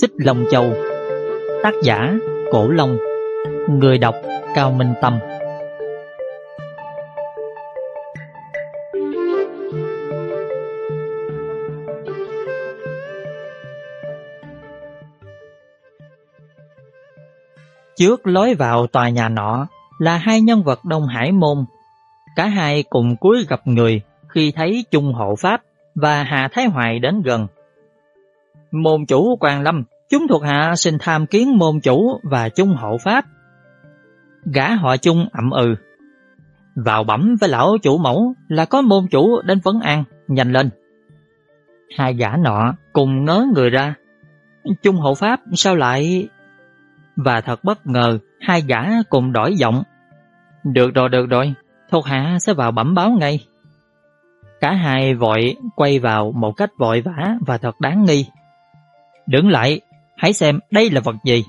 Xích Long Châu Tác giả Cổ Long Người đọc Cao Minh Tâm Trước lối vào tòa nhà nọ là hai nhân vật Đông Hải Môn. Cả hai cùng cúi gặp người khi thấy Trung Hộ Pháp và Hà Thái Hoài đến gần. Môn chủ Quang Lâm, chúng thuộc hạ xin tham kiến môn chủ và chung Hộ Pháp. Gã họ chung ậm ừ. Vào bẩm với lão chủ mẫu là có môn chủ đến vấn an, nhanh lên. Hai gã nọ cùng ngớ người ra. chung Hộ Pháp sao lại... Và thật bất ngờ, hai gã cùng đổi giọng. Được rồi, được rồi, thuộc hạ sẽ vào bẩm báo ngay. Cả hai vội quay vào một cách vội vã và thật đáng nghi. Đứng lại, hãy xem đây là vật gì.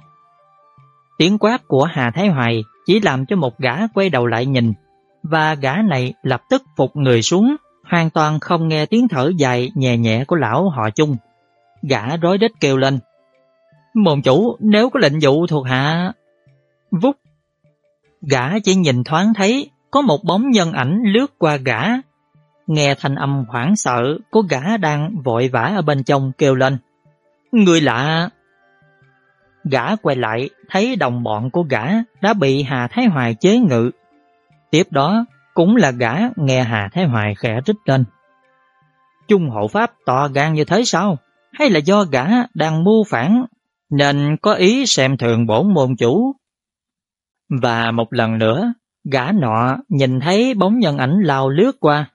Tiếng quát của Hà Thái Hoài chỉ làm cho một gã quay đầu lại nhìn, và gã này lập tức phục người xuống, hoàn toàn không nghe tiếng thở dài nhẹ nhẹ của lão họ chung. Gã rối đít kêu lên. Môn chủ, nếu có lệnh dụ thuộc hạ... Vút! Gã chỉ nhìn thoáng thấy có một bóng nhân ảnh lướt qua gã. Nghe thanh âm hoảng sợ của gã đang vội vã ở bên trong kêu lên. Người lạ! Gã quay lại thấy đồng bọn của gã đã bị Hà Thái Hoài chế ngự. Tiếp đó cũng là gã nghe Hà Thái Hoài khẽ rít lên. Trung hộ pháp to gan như thế sao? Hay là do gã đang mưu phản nên có ý xem thường bổn môn chủ? Và một lần nữa, gã nọ nhìn thấy bóng nhân ảnh lao lướt qua.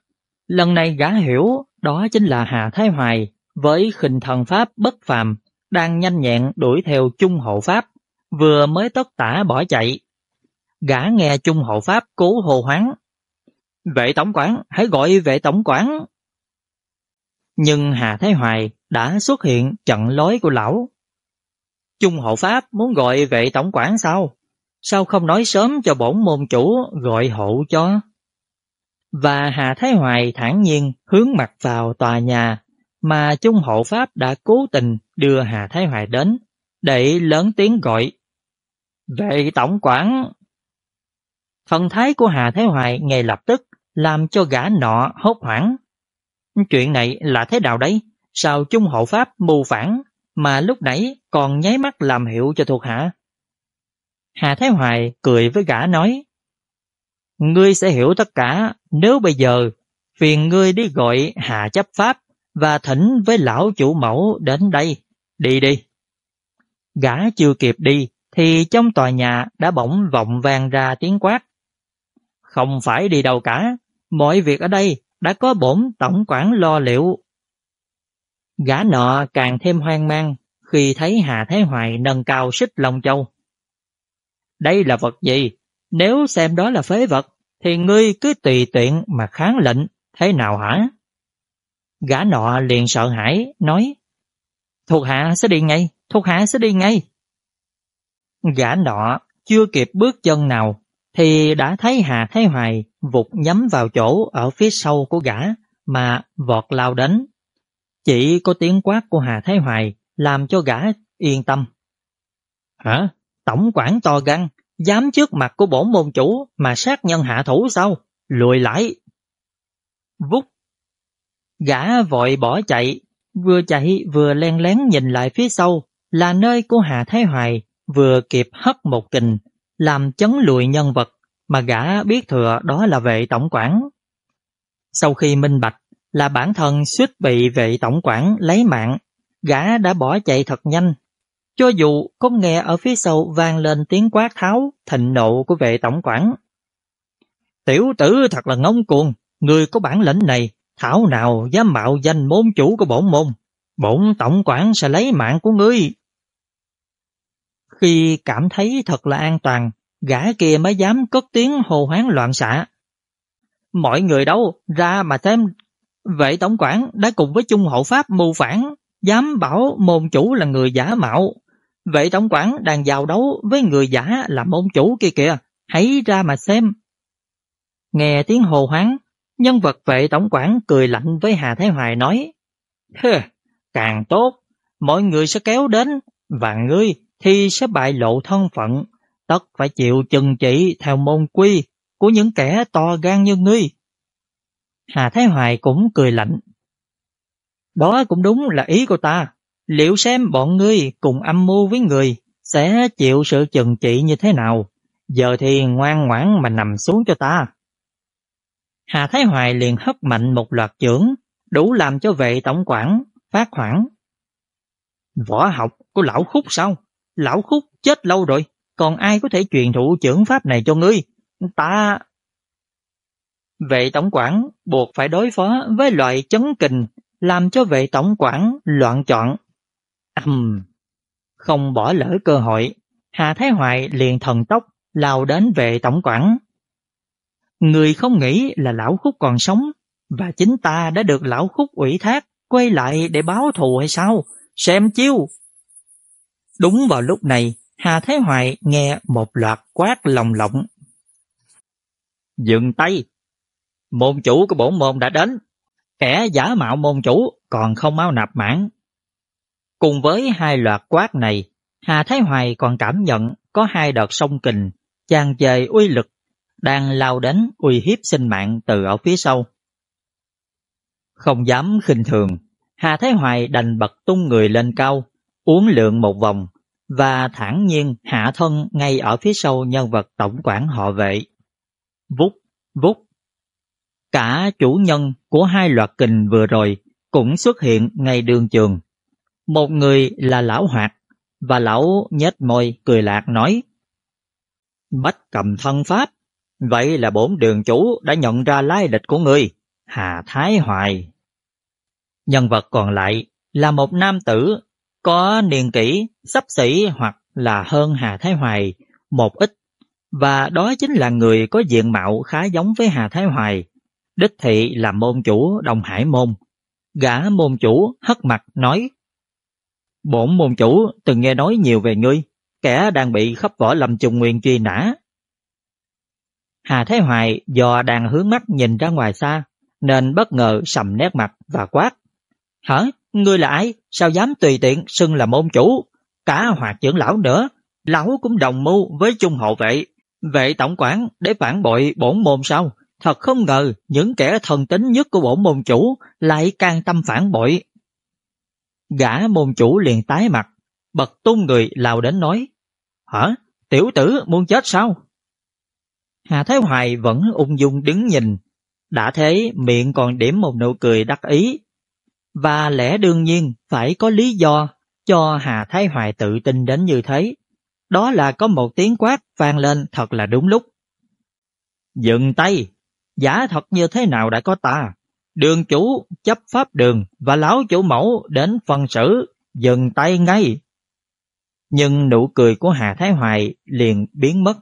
Lần này gã hiểu đó chính là Hà Thái Hoài với khinh thần pháp bất phàm đang nhanh nhẹn đuổi theo Trung hộ pháp, vừa mới tất tả bỏ chạy. Gã nghe Trung hộ pháp cố hồ hoáng. Vệ tổng quản, hãy gọi vệ tổng quản. Nhưng Hà Thái Hoài đã xuất hiện chặn lối của lão. Trung hộ pháp muốn gọi vệ tổng quản sao? Sao không nói sớm cho bổn môn chủ gọi hộ cho? Và Hà Thái Hoài thản nhiên hướng mặt vào tòa nhà mà Trung hộ pháp đã cố tình đưa Hà Thái Hoài đến để lớn tiếng gọi. Vệ tổng quản! Thần thái của Hà Thái Hoài ngay lập tức làm cho gã nọ hốt hoảng. Chuyện này là thế nào đấy? Sao Trung hộ pháp mù phản mà lúc nãy còn nháy mắt làm hiệu cho thuộc hạ? Hà Thái Hoài cười với gã nói, Ngươi sẽ hiểu tất cả nếu bây giờ phiền ngươi đi gọi Hà chấp pháp và thỉnh với lão chủ mẫu đến đây. Đi đi. Gã chưa kịp đi thì trong tòa nhà đã bỗng vọng vang ra tiếng quát. Không phải đi đâu cả, mọi việc ở đây đã có bổn tổng quản lo liệu. Gã nọ càng thêm hoang mang khi thấy Hà Thái Hoài nâng cao xích Long Châu. Đây là vật gì? Nếu xem đó là phế vật, thì ngươi cứ tùy tiện mà kháng lệnh, thế nào hả? Gã nọ liền sợ hãi, nói Thuộc hạ sẽ đi ngay, thuộc hạ sẽ đi ngay. Gã nọ chưa kịp bước chân nào, thì đã thấy Hà Thái Hoài vụt nhắm vào chỗ ở phía sau của gã mà vọt lao đến. Chỉ có tiếng quát của Hà Thái Hoài làm cho gã yên tâm. Hả? Tổng quản to gan, dám trước mặt của bổn môn chủ mà sát nhân hạ thủ sao? Lùi lại. Vút. Gã vội bỏ chạy, vừa chạy vừa len lén nhìn lại phía sau là nơi của hà Thái Hoài vừa kịp hất một kình làm chấn lùi nhân vật mà gã biết thừa đó là vệ tổng quản. Sau khi minh bạch là bản thân suýt bị vệ tổng quản lấy mạng, gã đã bỏ chạy thật nhanh cho dù không nghe ở phía sau vang lên tiếng quát tháo, thịnh nộ của vệ tổng quản. Tiểu tử thật là ngông cuồng, người có bản lĩnh này, thảo nào dám mạo danh môn chủ của bổn môn. Bổn tổng quản sẽ lấy mạng của ngươi. Khi cảm thấy thật là an toàn, gã kia mới dám cất tiếng hồ hoáng loạn xạ. Mọi người đâu, ra mà thêm vệ tổng quản đã cùng với chung hộ pháp mưu phản, dám bảo môn chủ là người giả mạo, Vệ tổng quản đang giao đấu với người giả là môn chủ kia kìa, hãy ra mà xem. Nghe tiếng hồ hoáng, nhân vật vệ tổng quản cười lạnh với Hà Thái Hoài nói, càng tốt, mọi người sẽ kéo đến và ngươi thì sẽ bại lộ thân phận, tất phải chịu chừng trị theo môn quy của những kẻ to gan như ngươi. Hà Thái Hoài cũng cười lạnh. Đó cũng đúng là ý của ta. Liệu xem bọn ngươi cùng âm mưu với người sẽ chịu sự chừng trị như thế nào? Giờ thì ngoan ngoãn mà nằm xuống cho ta. Hà Thái Hoài liền hất mạnh một loạt chưởng, đủ làm cho vệ tổng quản phát hoảng. Võ học của lão khúc sao? Lão khúc chết lâu rồi, còn ai có thể truyền thụ chưởng pháp này cho ngươi? Ta... Vệ tổng quản buộc phải đối phó với loại chấn kình làm cho vệ tổng quản loạn chọn. Ừm, không bỏ lỡ cơ hội, Hà Thái Hoài liền thần tốc lao đến vệ tổng quản. Người không nghĩ là lão khúc còn sống và chính ta đã được lão khúc ủy thác quay lại để báo thù hay sao? Xem chiêu! Đúng vào lúc này, Hà Thái Hoài nghe một loạt quát lòng lộng. Dừng tay! Môn chủ của bổn môn đã đến. Kẻ giả mạo môn chủ còn không mau nạp mãn. Cùng với hai loạt quát này, Hà Thái Hoài còn cảm nhận có hai đợt sông kình, chàng dời uy lực, đang lao đến uy hiếp sinh mạng từ ở phía sau. Không dám khinh thường, Hà Thái Hoài đành bật tung người lên cao, uống lượng một vòng và thản nhiên hạ thân ngay ở phía sau nhân vật tổng quản họ vệ. Vút, vút. Cả chủ nhân của hai loạt kình vừa rồi cũng xuất hiện ngay đường trường. Một người là lão hoạt và lão nhếch môi cười lạc nói Bách cầm thân pháp, vậy là bổn đường chủ đã nhận ra lai lịch của người, Hà Thái Hoài. Nhân vật còn lại là một nam tử có niên kỷ sắp xỉ hoặc là hơn Hà Thái Hoài một ít và đó chính là người có diện mạo khá giống với Hà Thái Hoài. Đích thị là môn chủ Đồng Hải Môn. Gã môn chủ hất mặt nói Bổn môn chủ từng nghe nói nhiều về ngươi, kẻ đang bị khắp võ lâm trùng nguyên truy nã. Hà Thái Hoài do đang hướng mắt nhìn ra ngoài xa, nên bất ngờ sầm nét mặt và quát. Hả? Ngươi là ai? Sao dám tùy tiện xưng là môn chủ? Cả hoạt trưởng lão nữa, lão cũng đồng mưu với chung hộ vệ. Vệ tổng quản để phản bội bổn môn sao? Thật không ngờ những kẻ thần tính nhất của bổn môn chủ lại can tâm phản bội. Gã môn chủ liền tái mặt, bật tung người lao đến nói. Hả? Tiểu tử muốn chết sao? Hà Thái Hoài vẫn ung dung đứng nhìn. Đã thế miệng còn điểm một nụ cười đắc ý và lẽ đương nhiên phải có lý do cho Hà Thái Hoài tự tin đến như thế. Đó là có một tiếng quát vang lên thật là đúng lúc. Dừng tay! Giả thật như thế nào đã có ta? Đường chủ, chấp pháp đường và lão chủ mẫu đến phân xử, dừng tay ngay. Nhưng nụ cười của Hà Thái Hoài liền biến mất,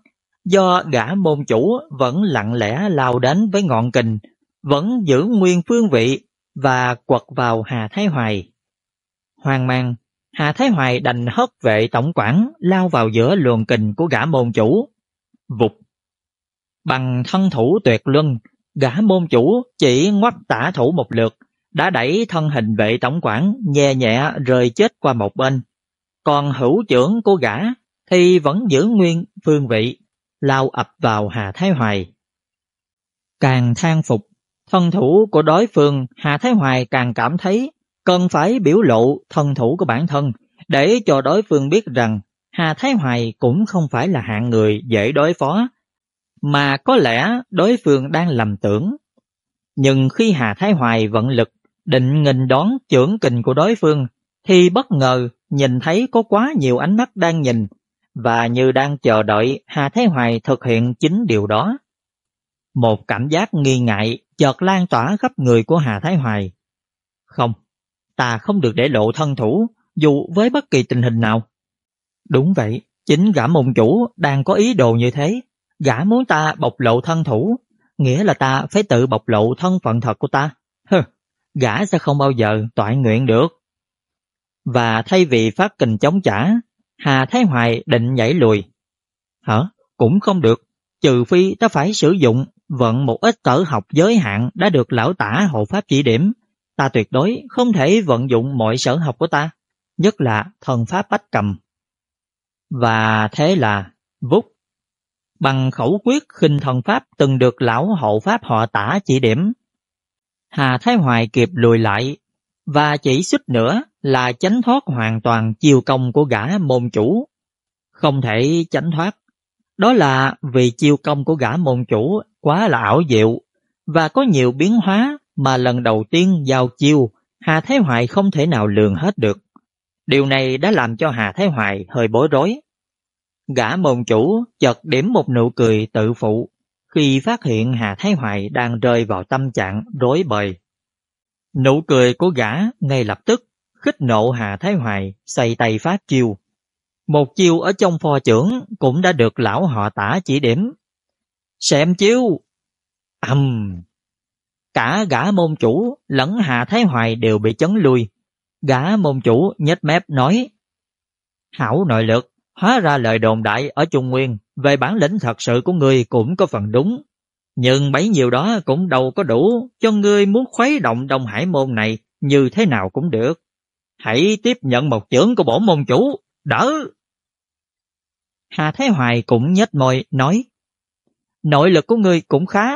do gã môn chủ vẫn lặng lẽ lao đến với ngọn kình, vẫn giữ nguyên phương vị và quật vào Hà Thái Hoài. Hoang mang, Hà Thái Hoài đành hất vệ tổng quản lao vào giữa luồng kình của gã môn chủ. Vụt! Bằng thân thủ tuyệt luân, gã môn chủ chỉ ngoắt tả thủ một lượt, đã đẩy thân hình vệ tổng quản nhẹ nhẹ rơi chết qua một bên. Còn hữu trưởng của gã thì vẫn giữ nguyên phương vị, lao ập vào Hà Thái Hoài. Càng than phục Thân thủ của đối phương Hà Thái Hoài càng cảm thấy cần phải biểu lộ thân thủ của bản thân để cho đối phương biết rằng Hà Thái Hoài cũng không phải là hạng người dễ đối phó, mà có lẽ đối phương đang lầm tưởng. Nhưng khi Hà Thái Hoài vận lực định nghìn đón trưởng kình của đối phương, thì bất ngờ nhìn thấy có quá nhiều ánh mắt đang nhìn và như đang chờ đợi Hà Thái Hoài thực hiện chính điều đó. Một cảm giác nghi ngại chợt lan tỏa khắp người của Hà Thái Hoài. Không, ta không được để lộ thân thủ, dù với bất kỳ tình hình nào. Đúng vậy, chính gã môn chủ đang có ý đồ như thế. Gã muốn ta bộc lộ thân thủ, nghĩa là ta phải tự bộc lộ thân phận thật của ta. Hừ, gã sẽ không bao giờ toại nguyện được. Và thay vì phát kình chống trả, Hà Thái Hoài định nhảy lùi. Hả? Cũng không được, trừ phi ta phải sử dụng vận một ít sở học giới hạn đã được lão tả hộ pháp chỉ điểm, ta tuyệt đối không thể vận dụng mọi sở học của ta. nhất là thần pháp bách cầm. Và thế là vút bằng khẩu quyết khinh thần pháp từng được lão hộ pháp họ tả chỉ điểm. Hà Thái Hoài kịp lùi lại và chỉ xích nữa là tránh thoát hoàn toàn chiêu công của gã môn chủ. Không thể tránh thoát. Đó là vì chiêu công của gã môn chủ quá là ảo diệu và có nhiều biến hóa mà lần đầu tiên giao chiêu, Hà Thái Hoài không thể nào lường hết được. Điều này đã làm cho Hà Thái Hoài hơi bối rối. Gã môn chủ chợt điểm một nụ cười tự phụ khi phát hiện Hà Thái Hoài đang rơi vào tâm trạng rối bời. Nụ cười của gã ngay lập tức khích nộ Hà Thái Hoài xây tay phát chiêu. Một chiêu ở trong phò trưởng cũng đã được lão họ tả chỉ điểm. Xem chiêu! ầm, Cả gã môn chủ lẫn Hà Thái Hoài đều bị chấn lui. Gã môn chủ nhếch mép nói Hảo nội lực, hóa ra lời đồn đại ở Trung Nguyên về bản lĩnh thật sự của ngươi cũng có phần đúng. Nhưng bấy nhiêu đó cũng đâu có đủ cho ngươi muốn khuấy động Đông Hải môn này như thế nào cũng được. Hãy tiếp nhận một chưởng của bổn môn chủ, đỡ! Hà Thái Hoài cũng nhếch môi nói Nội lực của ngươi cũng khá,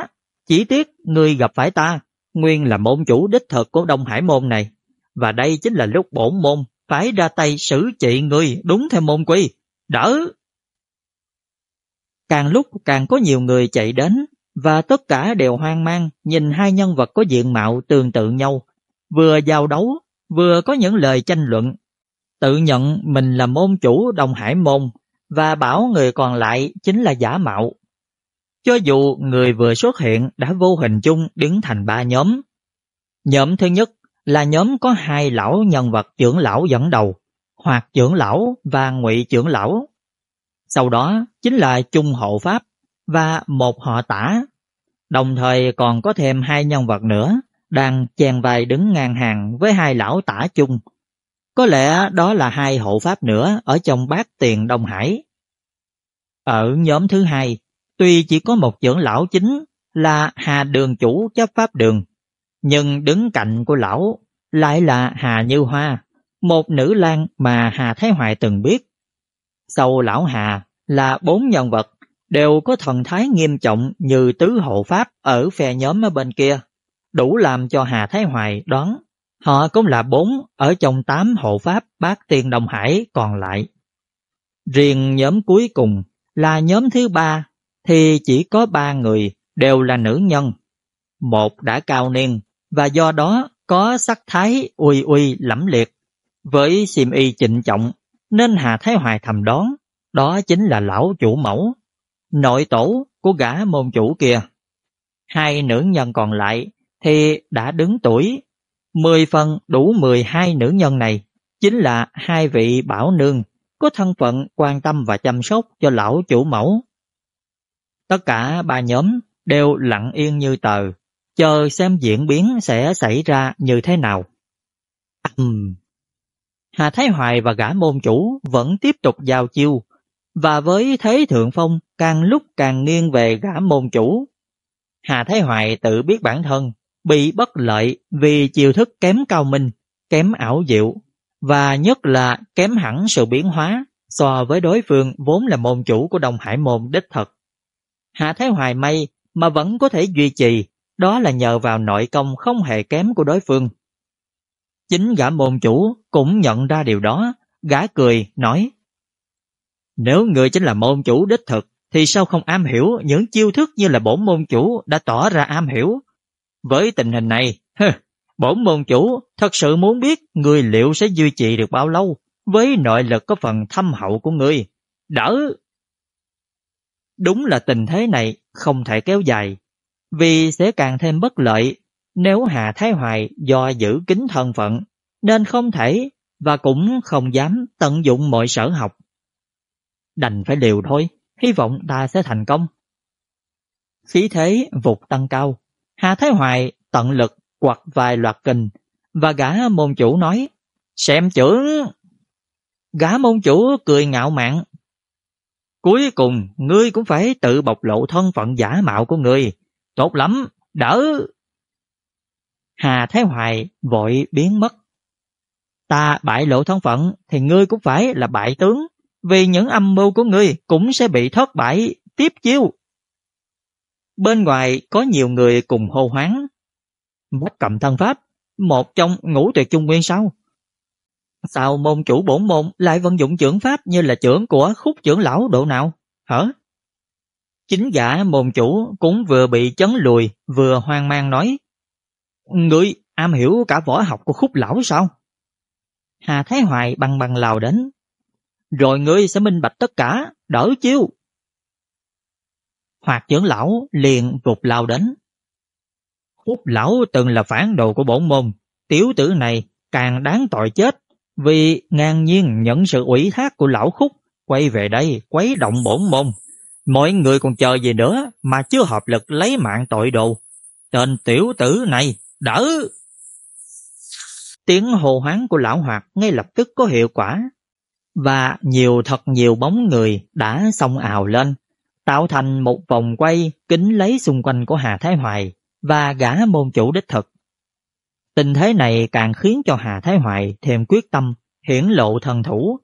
chỉ tiếc ngươi gặp phải ta, nguyên là môn chủ đích thực của Đông Hải môn này. Và đây chính là lúc bổn môn phải ra tay xử trị ngươi đúng theo môn quy. Đỡ! Càng lúc càng có nhiều người chạy đến và tất cả đều hoang mang nhìn hai nhân vật có diện mạo tương tự nhau, vừa giao đấu, vừa có những lời tranh luận. Tự nhận mình là môn chủ đồng Hải môn và bảo người còn lại chính là giả mạo. Cho dù người vừa xuất hiện đã vô hình chung đứng thành ba nhóm. Nhóm thứ nhất là nhóm có hai lão nhân vật trưởng lão dẫn đầu, hoặc trưởng lão và ngụy trưởng lão. Sau đó chính là trung hộ pháp và một họ tả. Đồng thời còn có thêm hai nhân vật nữa đang chèn vai đứng ngang hàng với hai lão tả chung. Có lẽ đó là hai hộ pháp nữa ở trong bát tiền Đông Hải. Ở nhóm thứ hai, tuy chỉ có một trưởng lão chính là Hà Đường chủ chấp pháp đường, nhưng đứng cạnh của lão lại là Hà Như Hoa, một nữ lang mà Hà Thái Hoài từng biết. Sau lão Hà là bốn nhân vật đều có thần thái nghiêm trọng như tứ hộ pháp ở phe nhóm ở bên kia, đủ làm cho Hà Thái Hoài đoán họ cũng là bốn ở trong tám hộ pháp bát tiên Đồng Hải còn lại. Riêng nhóm cuối cùng là nhóm thứ ba thì chỉ có ba người đều là nữ nhân. Một đã cao niên và do đó có sắc thái uy uy lẫm liệt. Với xiêm y trịnh trọng nên Hà Thái Hoài thầm đoán đó chính là lão chủ mẫu, nội tổ của gã môn chủ kia. Hai nữ nhân còn lại thì đã đứng tuổi, mười phần đủ mười hai nữ nhân này chính là hai vị bảo nương có thân phận quan tâm và chăm sóc cho lão chủ mẫu. Tất cả ba nhóm đều lặng yên như tờ, chờ xem diễn biến sẽ xảy ra như thế nào. Uhm. Hà Thái Hoài và gã môn chủ vẫn tiếp tục giao chiêu, và với thế thượng phong càng lúc càng nghiêng về gã môn chủ. Hà Thái Hoài tự biết bản thân bị bất lợi vì chiêu thức kém cao minh, kém ảo diệu và nhất là kém hẳn sự biến hóa so với đối phương vốn là môn chủ của Đông Hải môn đích thật. Hạ Thái Hoài may mà vẫn có thể duy trì, đó là nhờ vào nội công không hề kém của đối phương. Chính gã môn chủ cũng nhận ra điều đó, gã cười, nói Nếu người chính là môn chủ đích thực, thì sao không am hiểu những chiêu thức như là bổn môn chủ đã tỏ ra am hiểu? Với tình hình này, bổn môn chủ thật sự muốn biết người liệu sẽ duy trì được bao lâu với nội lực có phần thâm hậu của người. Đỡ! Đúng là tình thế này không thể kéo dài, vì sẽ càng thêm bất lợi nếu Hà Thái Hoài do giữ kính thân phận, nên không thể và cũng không dám tận dụng mọi sở học. Đành phải liều thôi, hy vọng ta sẽ thành công. Khí thế vụt tăng cao, Hà Thái Hoài tận lực quạt vài loạt kình và gã môn chủ nói Xem trưởng! Gã môn chủ cười ngạo mạn. Cuối cùng, ngươi cũng phải tự bộc lộ thân phận giả mạo của ngươi. Tốt lắm, đỡ! Hà Thái Hoài vội biến mất. Ta bại lộ thân phận thì ngươi cũng phải là bại tướng, vì những âm mưu của ngươi cũng sẽ bị thất bại tiếp chiêu. Bên ngoài có nhiều người cùng hô hoáng. Bách cầm thân pháp, một trong ngũ tuyệt trung nguyên sao? Sao môn chủ bổn môn lại vận dụng trưởng pháp như là trưởng của khúc trưởng lão độ nào? Hả? Chính gã môn chủ cũng vừa bị chấn lùi, vừa hoang mang nói. Ngươi am hiểu cả võ học của khúc lão sao? Hà Thái Hoài bằng bằng lào đến. Rồi ngươi sẽ minh bạch tất cả, đỡ chiêu. Hoạt trưởng lão liền vụt lao đến. Khúc lão từng là phản đồ của bổn môn, tiểu tử này càng đáng tội chết vì ngang nhiên nhận sự ủy thác của lão khúc quay về đây quấy động bổn môn. Mọi người còn chờ gì nữa mà chưa hợp lực lấy mạng tội đồ. Tên tiểu tử này đỡ. Tiếng hồ hoáng của lão hoạt ngay lập tức có hiệu quả và nhiều thật nhiều bóng người đã xông ào lên tạo thành một vòng quay kính lấy xung quanh của Hà Thái Hoài và gã môn chủ đích thực. Tình thế này càng khiến cho Hà Thái Hoài thêm quyết tâm hiển lộ thần thủ.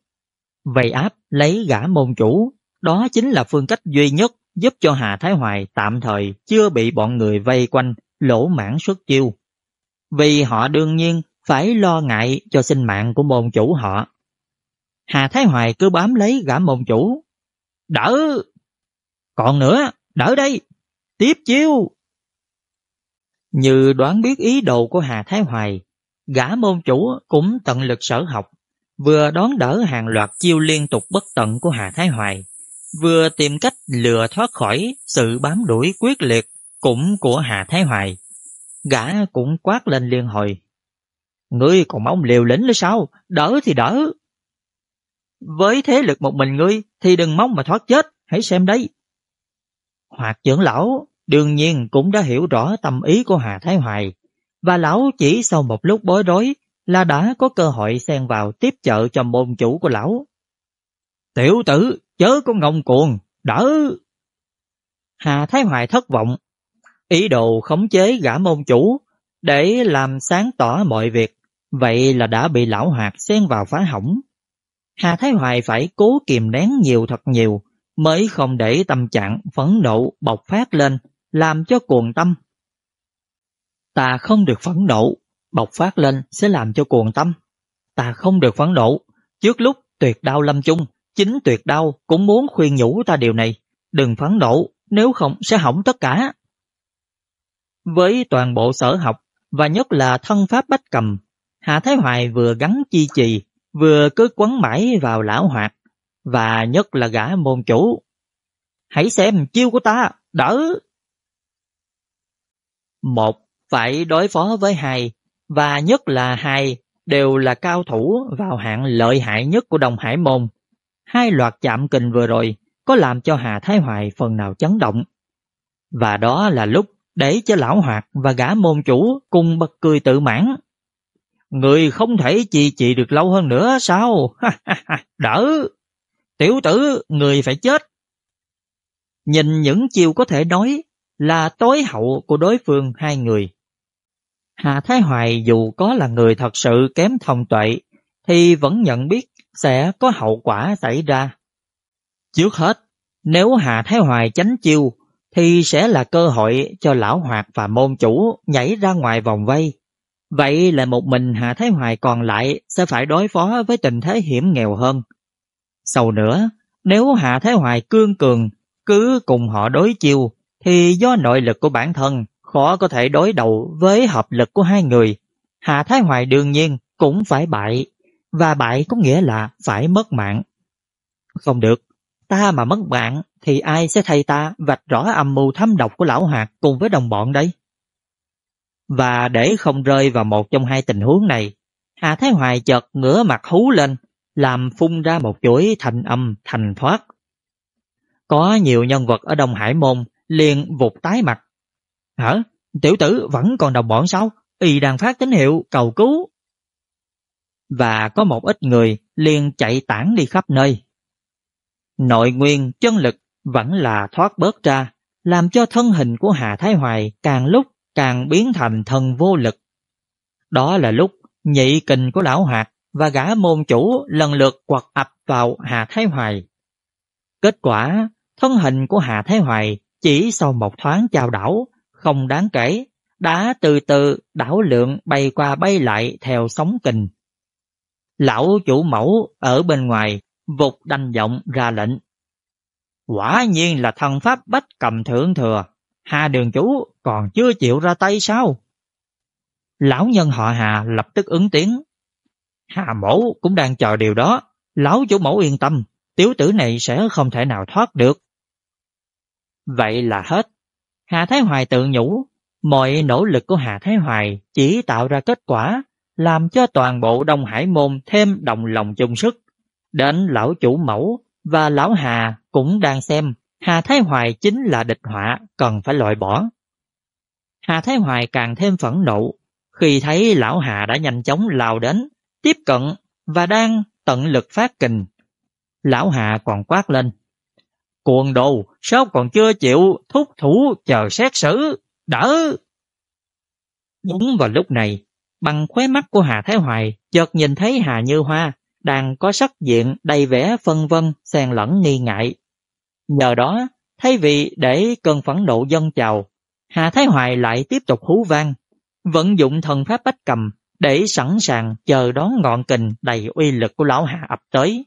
Vây áp lấy gã môn chủ, đó chính là phương cách duy nhất giúp cho Hà Thái Hoài tạm thời chưa bị bọn người vây quanh lỗ mãn xuất chiêu. Vì họ đương nhiên phải lo ngại cho sinh mạng của môn chủ họ. Hà Thái Hoài cứ bám lấy gã môn chủ. Đỡ! Còn nữa, đỡ đây! Tiếp chiêu! Như đoán biết ý đồ của Hà Thái Hoài, gã môn chủ cũng tận lực sở học, vừa đón đỡ hàng loạt chiêu liên tục bất tận của Hà Thái Hoài, vừa tìm cách lừa thoát khỏi sự bám đuổi quyết liệt cũng của Hà Thái Hoài. Gã cũng quát lên liên hồi. Ngươi còn mong liều lĩnh nữa sao? Đỡ thì đỡ. Với thế lực một mình ngươi thì đừng mong mà thoát chết, hãy xem đấy. Hoạt trưởng lão đương nhiên cũng đã hiểu rõ tâm ý của Hà Thái Hoài, và lão chỉ sau một lúc bối rối là đã có cơ hội xen vào tiếp trợ cho môn chủ của lão. Tiểu tử, chớ có ngông cuồng, đỡ! Hà Thái Hoài thất vọng, ý đồ khống chế gã môn chủ để làm sáng tỏ mọi việc, vậy là đã bị lão hoạt xen vào phá hỏng. Hà Thái Hoài phải cố kiềm nén nhiều thật nhiều mới không để tâm trạng phẫn nộ bộc phát lên làm cho cuồng tâm. Ta không được phẫn nộ, bộc phát lên sẽ làm cho cuồng tâm. Ta không được phẫn nộ, trước lúc tuyệt đau lâm chung, chính tuyệt đau cũng muốn khuyên nhủ ta điều này. Đừng phẫn nộ, nếu không sẽ hỏng tất cả. Với toàn bộ sở học, và nhất là thân pháp bách cầm, Hạ Thái Hoài vừa gắn chi trì, vừa cứ quấn mãi vào lão hoạt, và nhất là gã môn chủ. Hãy xem chiêu của ta, đỡ! Một, phải đối phó với hai, và nhất là hai đều là cao thủ vào hạng lợi hại nhất của đồng hải môn. Hai loạt chạm kình vừa rồi có làm cho Hà Thái Hoài phần nào chấn động. Và đó là lúc để cho lão hoạt và gã môn chủ cùng bật cười tự mãn. Người không thể chi trì được lâu hơn nữa sao? Đỡ! Tiểu tử, người phải chết. Nhìn những chiều có thể nói là tối hậu của đối phương hai người. Hà Thái Hoài dù có là người thật sự kém thông tuệ, thì vẫn nhận biết sẽ có hậu quả xảy ra. Trước hết, nếu Hà Thái Hoài tránh chiêu, thì sẽ là cơ hội cho lão hoạt và môn chủ nhảy ra ngoài vòng vây. Vậy là một mình Hà Thái Hoài còn lại sẽ phải đối phó với tình thế hiểm nghèo hơn. Sau nữa, nếu hạ Thái Hoài cương cường cứ cùng họ đối chiêu thì do nội lực của bản thân khó có thể đối đầu với hợp lực của hai người. Hạ Thái Hoài đương nhiên cũng phải bại, và bại có nghĩa là phải mất mạng. Không được, ta mà mất mạng thì ai sẽ thay ta vạch rõ âm mưu thâm độc của lão hạt cùng với đồng bọn đây? Và để không rơi vào một trong hai tình huống này, Hà Thái Hoài chợt ngửa mặt hú lên, làm phun ra một chuỗi thành âm thành thoát. Có nhiều nhân vật ở Đông Hải Môn liền vụt tái mặt. Hả? Tiểu tử vẫn còn đồng bọn sao? Y đang phát tín hiệu cầu cứu. Và có một ít người liền chạy tản đi khắp nơi. Nội nguyên chân lực vẫn là thoát bớt ra, làm cho thân hình của Hà Thái Hoài càng lúc càng biến thành thần vô lực. Đó là lúc nhị kình của lão hạt và gã môn chủ lần lượt quật ập vào Hà Thái Hoài. Kết quả, thân hình của Hà Thái Hoài chỉ sau một thoáng chào đảo, không đáng kể, đã từ từ đảo lượng bay qua bay lại theo sóng kình. Lão chủ mẫu ở bên ngoài vụt đanh giọng ra lệnh. Quả nhiên là thần pháp bách cầm thượng thừa, Hà đường chủ còn chưa chịu ra tay sao? Lão nhân họ Hà lập tức ứng tiếng. Hà mẫu cũng đang chờ điều đó, lão chủ mẫu yên tâm, tiểu tử này sẽ không thể nào thoát được. Vậy là hết. Hà Thái Hoài tự nhủ, mọi nỗ lực của Hà Thái Hoài chỉ tạo ra kết quả, làm cho toàn bộ Đông Hải Môn thêm đồng lòng chung sức. Đến lão chủ mẫu và lão Hà cũng đang xem Hà Thái Hoài chính là địch họa cần phải loại bỏ. Hà Thái Hoài càng thêm phẫn nộ khi thấy lão Hà đã nhanh chóng lao đến, tiếp cận và đang tận lực phát kình. Lão hạ còn quát lên. Cuồng đồ, sao còn chưa chịu thúc thủ chờ xét xử, đỡ. Đúng vào lúc này, bằng khóe mắt của Hà Thái Hoài chợt nhìn thấy Hà Như Hoa đang có sắc diện đầy vẻ phân vân, xen lẫn nghi ngại. Nhờ đó, thay vì để cơn phẫn nộ dân chào, Hà Thái Hoài lại tiếp tục hú vang, vận dụng thần pháp bách cầm để sẵn sàng chờ đón ngọn kình đầy uy lực của lão hạ ập tới.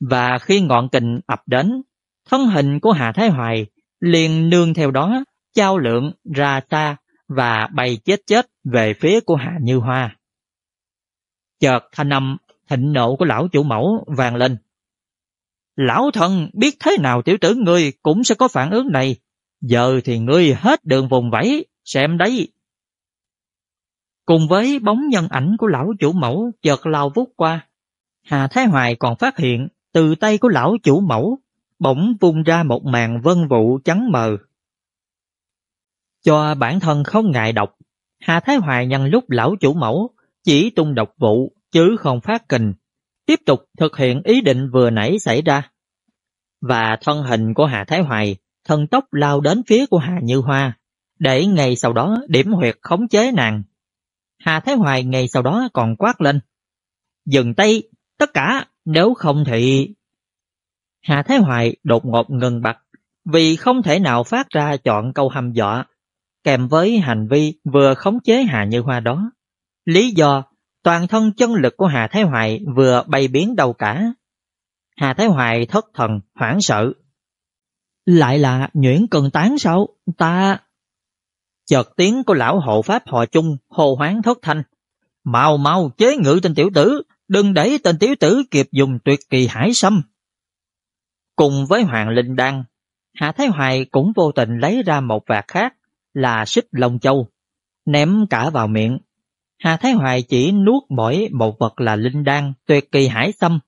Và khi ngọn kình ập đến, thân hình của hạ Thái Hoài liền nương theo đó trao lượng ra ta và bay chết chết về phía của hạ Như Hoa. Chợt thanh âm thịnh nộ của lão chủ mẫu vang lên. Lão thần biết thế nào tiểu tử ngươi cũng sẽ có phản ứng này. Giờ thì ngươi hết đường vùng vẫy, xem đấy. Cùng với bóng nhân ảnh của lão chủ mẫu chợt lao vút qua, Hà Thái Hoài còn phát hiện từ tay của lão chủ mẫu bỗng vung ra một màn vân vụ trắng mờ. Cho bản thân không ngại độc, Hà Thái Hoài nhân lúc lão chủ mẫu chỉ tung độc vụ chứ không phát kình, tiếp tục thực hiện ý định vừa nãy xảy ra. Và thân hình của Hà Thái Hoài thần tốc lao đến phía của Hà Như Hoa, để ngày sau đó điểm huyệt khống chế nàng. Hà Thái Hoài ngày sau đó còn quát lên. Dừng tay, tất cả, nếu không thì... Hà Thái Hoài đột ngột ngừng bặt vì không thể nào phát ra chọn câu hăm dọa kèm với hành vi vừa khống chế Hà Như Hoa đó. Lý do toàn thân chân lực của Hà Thái Hoài vừa bay biến đâu cả. Hà Thái Hoài thất thần, hoảng sợ. Lại là nhuyễn cần tán sao? Ta... Chợt tiếng của lão hộ pháp họ chung hồ hoáng thất thanh. Mau mau chế ngự tên tiểu tử, đừng để tên tiểu tử kịp dùng tuyệt kỳ hải sâm. Cùng với Hoàng Linh Đăng, Hạ Thái Hoài cũng vô tình lấy ra một vạt khác là xích lông châu, ném cả vào miệng. Hà Thái Hoài chỉ nuốt mỗi một vật là linh đan, tuyệt kỳ hải sâm,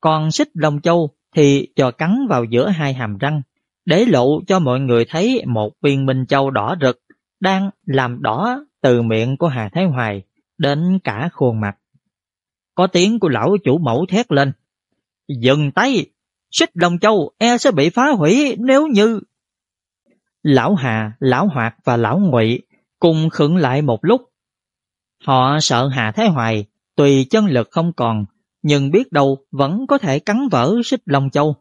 còn xích lông châu thì cho cắn vào giữa hai hàm răng, để lộ cho mọi người thấy một viên minh châu đỏ rực đang làm đỏ từ miệng của Hà Thái Hoài đến cả khuôn mặt. Có tiếng của lão chủ mẫu thét lên. Dừng tay! Xích Long Châu e sẽ bị phá hủy nếu như... Lão Hà, Lão Hoạt và Lão Ngụy cùng khựng lại một lúc. Họ sợ Hà Thái Hoài, tùy chân lực không còn, nhưng biết đâu vẫn có thể cắn vỡ xích Long Châu.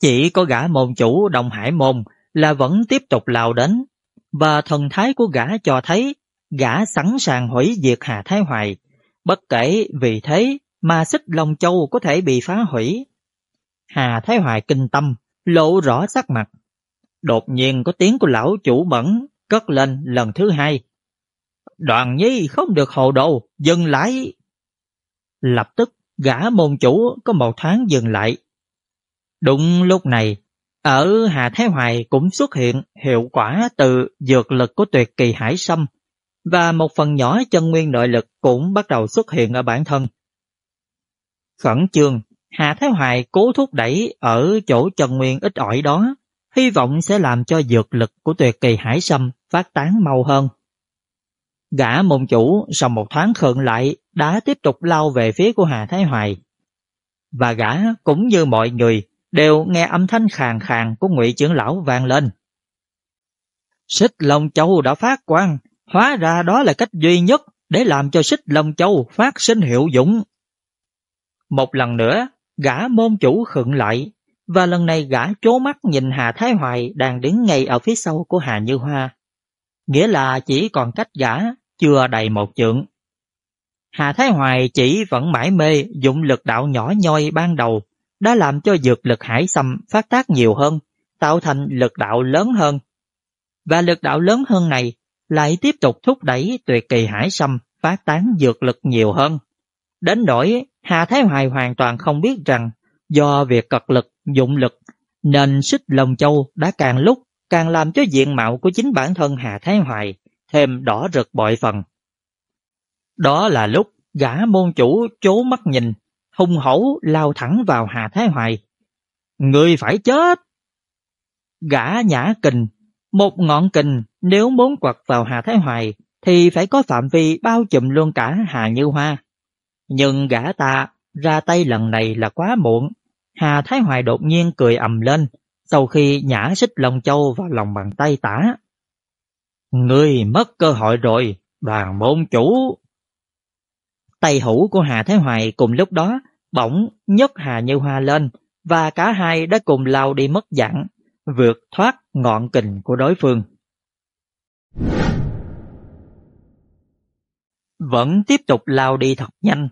Chỉ có gã môn chủ Đồng Hải Môn là vẫn tiếp tục lao đến, và thần thái của gã cho thấy gã sẵn sàng hủy diệt Hà Thái Hoài, bất kể vì thế mà xích Long Châu có thể bị phá hủy. Hà Thái Hoài kinh tâm, lộ rõ sắc mặt. Đột nhiên có tiếng của lão chủ bẩn cất lên lần thứ hai. Đoàn nhi không được hồ đồ, dừng lại. Lập tức gã môn chủ có một tháng dừng lại. Đúng lúc này, ở Hà Thái Hoài cũng xuất hiện hiệu quả từ dược lực của tuyệt kỳ hải sâm và một phần nhỏ chân nguyên nội lực cũng bắt đầu xuất hiện ở bản thân. Khẩn trương Hà Thái Hoài cố thúc đẩy ở chỗ chân Nguyên ít ỏi đó, hy vọng sẽ làm cho dược lực của tuyệt kỳ hải sâm phát tán mau hơn. Gã môn chủ sau một thoáng khựng lại đã tiếp tục lao về phía của Hà Thái Hoài. Và gã cũng như mọi người đều nghe âm thanh khàn khàn của ngụy trưởng lão vang lên. Xích Long Châu đã phát quang, hóa ra đó là cách duy nhất để làm cho xích Long Châu phát sinh hiệu dụng. Một lần nữa, gã môn chủ khựng lại, và lần này gã chố mắt nhìn Hà Thái Hoài đang đứng ngay ở phía sau của Hà Như Hoa. Nghĩa là chỉ còn cách gã, chưa đầy một trượng. Hà Thái Hoài chỉ vẫn mãi mê dụng lực đạo nhỏ nhoi ban đầu đã làm cho dược lực hải xâm phát tác nhiều hơn, tạo thành lực đạo lớn hơn. Và lực đạo lớn hơn này lại tiếp tục thúc đẩy tuyệt kỳ hải xâm phát tán dược lực nhiều hơn. Đến nỗi Hà Thái Hoài hoàn toàn không biết rằng do việc cật lực, dụng lực nên xích lồng châu đã càng lúc càng làm cho diện mạo của chính bản thân Hà Thái Hoài thêm đỏ rực bội phần. Đó là lúc gã môn chủ chố mắt nhìn, hung hổ lao thẳng vào Hà Thái Hoài. Người phải chết! Gã nhã kình, một ngọn kình nếu muốn quật vào Hà Thái Hoài thì phải có phạm vi bao trùm luôn cả Hà Như Hoa. Nhưng gã ta ra tay lần này là quá muộn. Hà Thái Hoài đột nhiên cười ầm lên sau khi nhả xích lông Châu vào lòng bàn tay tả. Ngươi mất cơ hội rồi, đoàn môn chủ. Tay hữu của Hà Thái Hoài cùng lúc đó bỗng nhấc Hà Như Hoa lên và cả hai đã cùng lao đi mất dạng, vượt thoát ngọn kình của đối phương. Vẫn tiếp tục lao đi thật nhanh.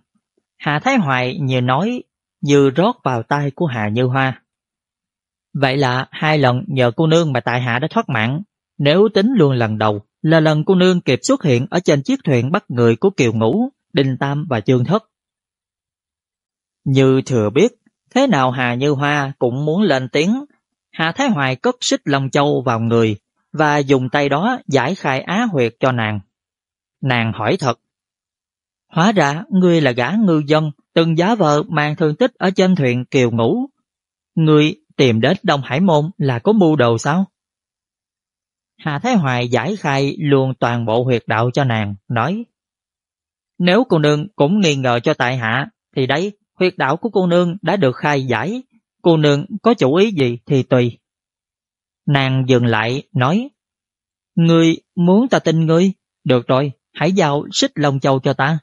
Hà Thái Hoài như nói, như rót vào tay của Hà Như Hoa. Vậy là hai lần nhờ cô nương mà tại hạ đã thoát mạng. Nếu tính luôn lần đầu là lần cô nương kịp xuất hiện ở trên chiếc thuyền bắt người của Kiều Ngũ, Đinh Tam và Trương Thất. Như thừa biết, thế nào Hà Như Hoa cũng muốn lên tiếng. Hà Thái Hoài cất xích Long Châu vào người và dùng tay đó giải khai á huyệt cho nàng. Nàng hỏi thật. Hóa ra ngươi là gã ngư dân từng giá vợ mang thương tích ở trên thuyền Kiều Ngũ. Ngươi tìm đến Đông Hải Môn là có mưu đồ sao? Hà Thái Hoài giải khai luôn toàn bộ huyệt đạo cho nàng, nói nếu cô nương cũng nghi ngờ cho tại hạ, thì đấy, huyệt đạo của cô nương đã được khai giải, cô nương có chủ ý gì thì tùy. Nàng dừng lại, nói Ngươi muốn ta tin ngươi? Được rồi, hãy giao xích lông châu cho ta.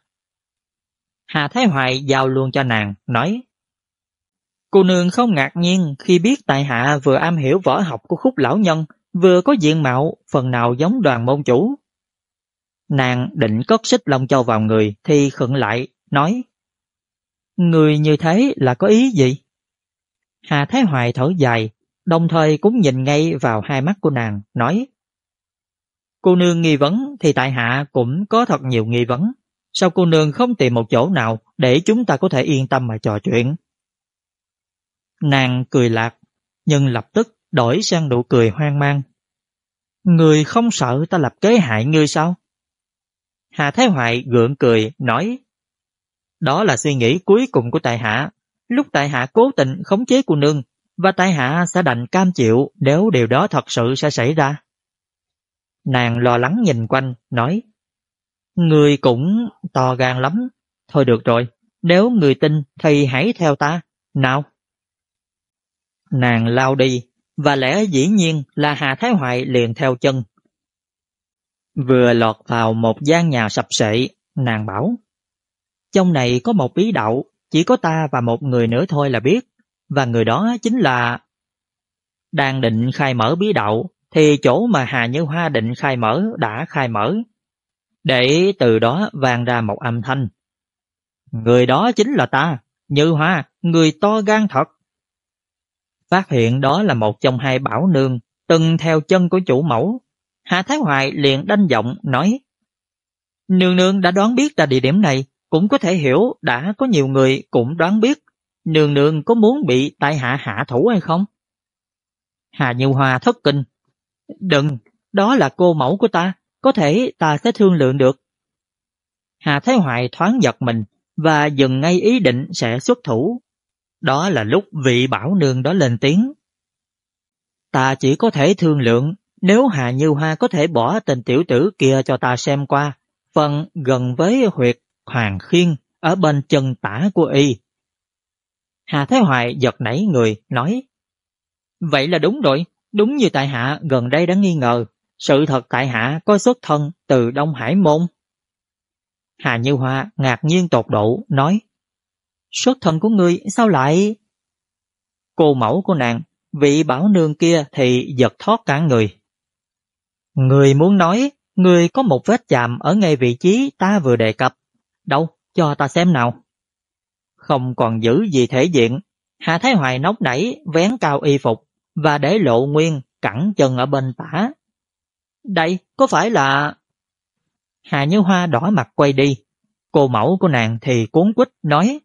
Hà Thái Hoài giao luôn cho nàng, nói Cô nương không ngạc nhiên khi biết tại hạ vừa am hiểu võ học của khúc lão nhân, vừa có diện mạo phần nào giống đoàn môn chủ. Nàng định cất xích long châu vào người thì khựng lại, nói Người như thế là có ý gì? Hà Thái Hoài thở dài, đồng thời cũng nhìn ngay vào hai mắt của nàng, nói Cô nương nghi vấn thì tại hạ cũng có thật nhiều nghi vấn. Sao cô nương không tìm một chỗ nào để chúng ta có thể yên tâm mà trò chuyện? Nàng cười lạc, nhưng lập tức đổi sang nụ cười hoang mang. Người không sợ ta lập kế hại ngươi sao? Hà Thái Hoại gượng cười, nói Đó là suy nghĩ cuối cùng của tại hạ. Lúc tại hạ cố tình khống chế cô nương, và tại hạ sẽ đành cam chịu nếu điều đó thật sự sẽ xảy ra. Nàng lo lắng nhìn quanh, nói Người cũng to gan lắm. Thôi được rồi, nếu người tin thì hãy theo ta. Nào! Nàng lao đi, và lẽ dĩ nhiên là Hà Thái Hoại liền theo chân. Vừa lọt vào một gian nhà sập sệ, nàng bảo Trong này có một bí đạo, chỉ có ta và một người nữa thôi là biết, và người đó chính là... Đang định khai mở bí đạo, thì chỗ mà Hà Như Hoa định khai mở đã khai mở, để từ đó vang ra một âm thanh. Người đó chính là ta, Như Hoa, người to gan thật. Phát hiện đó là một trong hai bảo nương từng theo chân của chủ mẫu. Hạ Thái Hoài liền đanh giọng nói Nương nương đã đoán biết ra địa điểm này, cũng có thể hiểu đã có nhiều người cũng đoán biết. Nương nương có muốn bị tại hạ hạ thủ hay không? Hà Như Hoa thất kinh. Đừng, đó là cô mẫu của ta, có thể ta sẽ thương lượng được. Hà Thái Hoài thoáng giật mình và dừng ngay ý định sẽ xuất thủ. Đó là lúc vị bảo nương đó lên tiếng. Ta chỉ có thể thương lượng nếu Hà Như Hoa có thể bỏ tên tiểu tử kia cho ta xem qua, phần gần với huyệt Hoàng Khiên ở bên chân tả của y. Hà Thái Hoài giật nảy người, nói Vậy là đúng rồi, đúng như tại hạ gần đây đã nghi ngờ, sự thật tại hạ có xuất thân từ Đông Hải Môn. Hà Như Hoa ngạc nhiên tột độ, nói Xuất thân của ngươi sao lại... Cô mẫu của nàng, vị bảo nương kia thì giật thoát cả người. Người muốn nói, người có một vết chạm ở ngay vị trí ta vừa đề cập. Đâu, cho ta xem nào. Không còn giữ gì thể diện, Hạ Thái Hoài nóng nảy vén cao y phục và để lộ nguyên cẳng chân ở bên tả. Đây, có phải là... Hà Như Hoa đỏ mặt quay đi. Cô mẫu của nàng thì cuốn quýt nói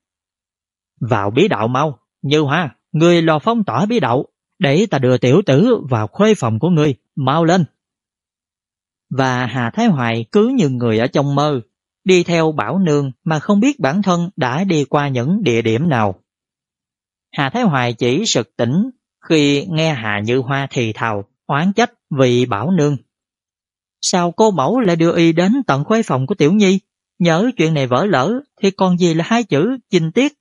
Vào bí đạo mau, Như Hoa, ngươi lo phong tỏa bí đạo, để ta đưa tiểu tử vào khuê phòng của ngươi, mau lên. Và Hà Thái Hoài cứ như người ở trong mơ, đi theo Bảo Nương mà không biết bản thân đã đi qua những địa điểm nào. Hà Thái Hoài chỉ sực tỉnh khi nghe Hà Như Hoa thì thào, oán trách vì Bảo Nương. Sao cô mẫu lại đưa y đến tận khuê phòng của Tiểu Nhi? Nhớ chuyện này vỡ lỡ thì còn gì là hai chữ chinh tiết.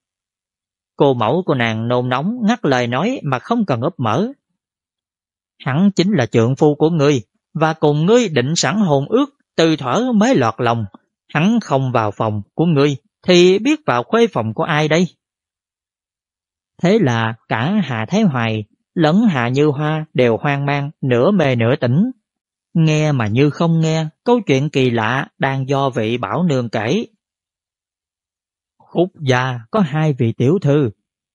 Cô mẫu của nàng nôn nóng ngắt lời nói mà không cần ấp mở. Hắn chính là trượng phu của ngươi và cùng ngươi định sẵn hồn ước từ thở mới lọt lòng. Hắn không vào phòng của ngươi thì biết vào khuê phòng của ai đây? Thế là cả Hà Thái Hoài lẫn Hà Như Hoa đều hoang mang, nửa mê nửa tỉnh. Nghe mà như không nghe, câu chuyện kỳ lạ đang do vị bảo nương kể. Khúc gia có hai vị tiểu thư,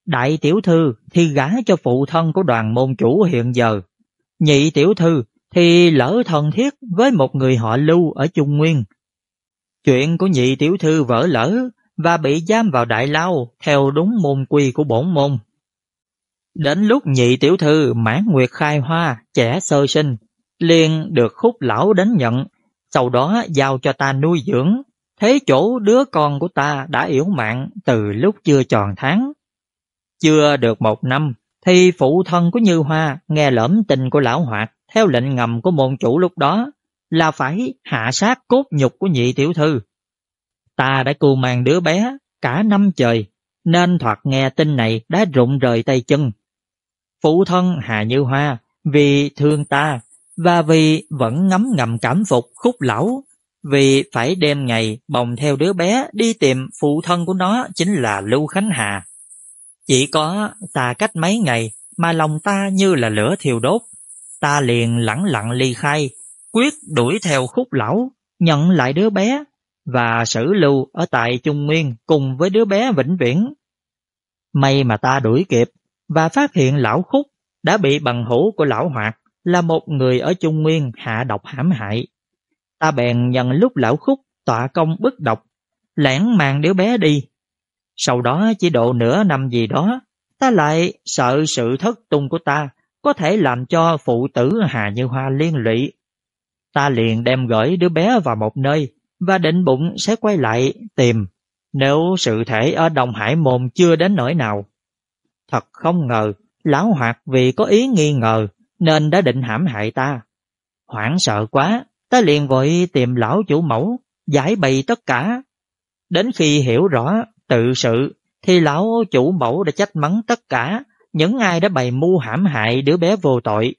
đại tiểu thư thì gả cho phụ thân của đoàn môn chủ hiện giờ, nhị tiểu thư thì lỡ thần thiết với một người họ lưu ở Trung Nguyên. Chuyện của nhị tiểu thư vỡ lỡ và bị giam vào đại lao theo đúng môn quy của bổn môn. Đến lúc nhị tiểu thư mãn nguyệt khai hoa, trẻ sơ sinh, liền được khúc lão đến nhận, sau đó giao cho ta nuôi dưỡng. Thế chỗ đứa con của ta đã yếu mạng từ lúc chưa tròn tháng. Chưa được một năm, thì phụ thân của Như Hoa nghe lỡm tình của lão hoạt theo lệnh ngầm của môn chủ lúc đó là phải hạ sát cốt nhục của nhị tiểu thư. Ta đã cưu mang đứa bé cả năm trời, nên thoạt nghe tin này đã rụng rời tay chân. Phụ thân Hà Như Hoa vì thương ta và vì vẫn ngấm ngầm cảm phục khúc lão, vì phải đêm ngày bồng theo đứa bé đi tìm phụ thân của nó chính là Lưu Khánh Hà. Chỉ có ta cách mấy ngày mà lòng ta như là lửa thiêu đốt, ta liền lẳng lặng ly khai, quyết đuổi theo khúc lão, nhận lại đứa bé và xử lưu ở tại Trung Nguyên cùng với đứa bé vĩnh viễn. May mà ta đuổi kịp và phát hiện lão khúc đã bị bằng hữu của lão hoạt là một người ở Trung Nguyên hạ độc hãm hại. Ta bèn nhận lúc lão khúc tọa công bức độc, lẻn mang đứa bé đi. Sau đó chỉ độ nửa năm gì đó, ta lại sợ sự thất tung của ta có thể làm cho phụ tử Hà Như Hoa liên lụy. Ta liền đem gửi đứa bé vào một nơi và định bụng sẽ quay lại tìm nếu sự thể ở Đồng Hải Môn chưa đến nỗi nào. Thật không ngờ, lão hoạt vì có ý nghi ngờ nên đã định hãm hại ta. Hoảng sợ quá, ta liền vội tìm lão chủ mẫu, giải bày tất cả. Đến khi hiểu rõ tự sự, thì lão chủ mẫu đã trách mắng tất cả những ai đã bày mưu hãm hại đứa bé vô tội.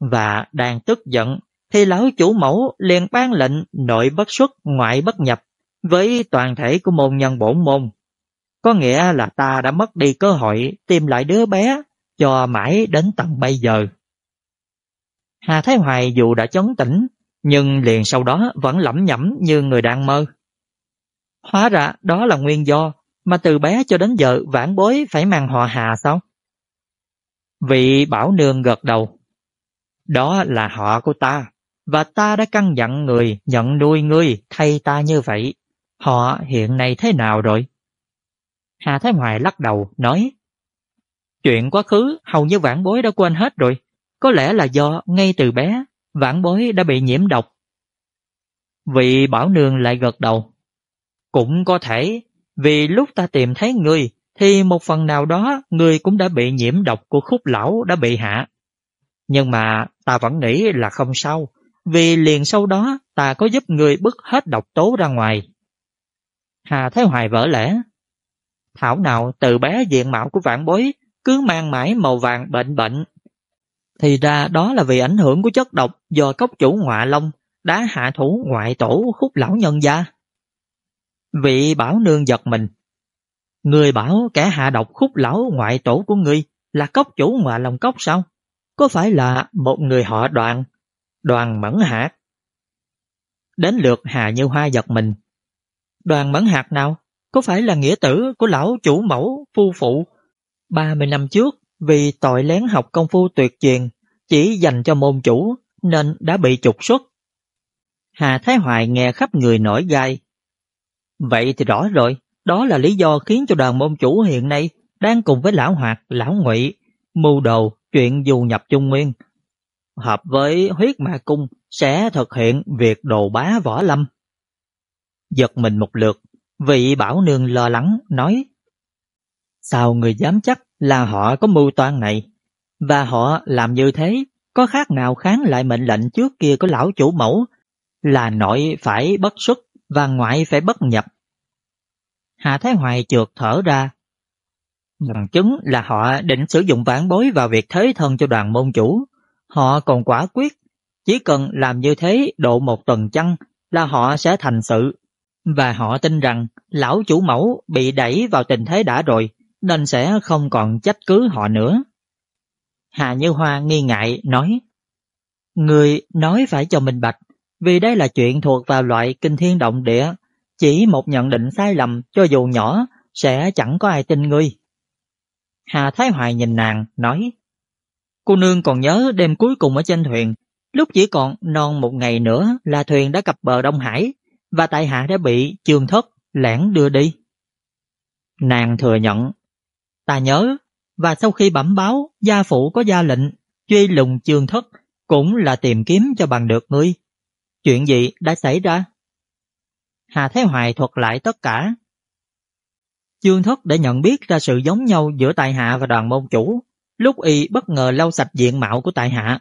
Và đang tức giận, thì lão chủ mẫu liền ban lệnh nội bất xuất ngoại bất nhập với toàn thể của môn nhân bổn môn. Có nghĩa là ta đã mất đi cơ hội tìm lại đứa bé cho mãi đến tận bây giờ. Hà Thái Hoài dù đã chấn tĩnh, nhưng liền sau đó vẫn lẩm nhẩm như người đang mơ. Hóa ra đó là nguyên do mà từ bé cho đến giờ vãn bối phải mang họ Hà sao? Vị bảo nương gật đầu. Đó là họ của ta, và ta đã căn dặn người nhận nuôi ngươi thay ta như vậy. Họ hiện nay thế nào rồi? Hà Thái Hoài lắc đầu, nói Chuyện quá khứ hầu như vãn bối đã quên hết rồi. Có lẽ là do ngay từ bé vãn bối đã bị nhiễm độc. Vị bảo nương lại gật đầu. Cũng có thể, vì lúc ta tìm thấy ngươi thì một phần nào đó người cũng đã bị nhiễm độc của khúc lão đã bị hạ. Nhưng mà ta vẫn nghĩ là không sao, vì liền sau đó ta có giúp người bức hết độc tố ra ngoài. Hà Thái Hoài vỡ lẽ. Thảo nào từ bé diện mạo của vạn bối cứ mang mãi màu vàng bệnh bệnh thì ra đó là vì ảnh hưởng của chất độc do cốc chủ ngọa long đã hạ thủ ngoại tổ khúc lão nhân gia. Vị bảo nương giật mình. Người bảo kẻ hạ độc khúc lão ngoại tổ của người là cốc chủ ngoại lòng cốc sao? Có phải là một người họ đoàn, đoàn mẫn hạt? Đến lượt Hà Như Hoa giật mình. Đoàn mẫn hạt nào? Có phải là nghĩa tử của lão chủ mẫu phu phụ 30 năm trước vì tội lén học công phu tuyệt truyền chỉ dành cho môn chủ nên đã bị trục xuất. Hà Thái Hoài nghe khắp người nổi gai. Vậy thì rõ rồi, đó là lý do khiến cho đoàn môn chủ hiện nay đang cùng với lão Hoạt, lão Ngụy mưu đồ chuyện du nhập Trung Nguyên. Hợp với huyết ma cung sẽ thực hiện việc đồ bá võ lâm. Giật mình một lượt, vị bảo nương lo lắng nói Sao người dám chắc là họ có mưu toan này? Và họ làm như thế có khác nào kháng lại mệnh lệnh trước kia của lão chủ mẫu là nội phải bất xuất và ngoại phải bất nhập. Hà Thái Hoài trượt thở ra. Bằng chứng là họ định sử dụng vãn bối vào việc thế thân cho đoàn môn chủ. Họ còn quả quyết, chỉ cần làm như thế độ một tuần chăng là họ sẽ thành sự. Và họ tin rằng lão chủ mẫu bị đẩy vào tình thế đã rồi, nên sẽ không còn trách cứ họ nữa. Hà Như Hoa nghi ngại nói Người nói phải cho mình bạch vì đây là chuyện thuộc vào loại kinh thiên động địa chỉ một nhận định sai lầm, cho dù nhỏ, sẽ chẳng có ai tin ngươi. Hà Thái Hoài nhìn nàng, nói, Cô nương còn nhớ đêm cuối cùng ở trên thuyền lúc chỉ còn non một ngày nữa là thuyền đã cập bờ Đông Hải, và tại hạ đã bị trường thất lẻn đưa đi. Nàng thừa nhận, Ta nhớ, và sau khi bẩm báo, gia phụ có gia lệnh, truy lùng trường thất cũng là tìm kiếm cho bằng được ngươi. Chuyện gì đã xảy ra? Hà Thái Hoài thuật lại tất cả. Chương thất đã nhận biết ra sự giống nhau giữa tài hạ và đoàn môn chủ, lúc y bất ngờ lau sạch diện mạo của tài hạ.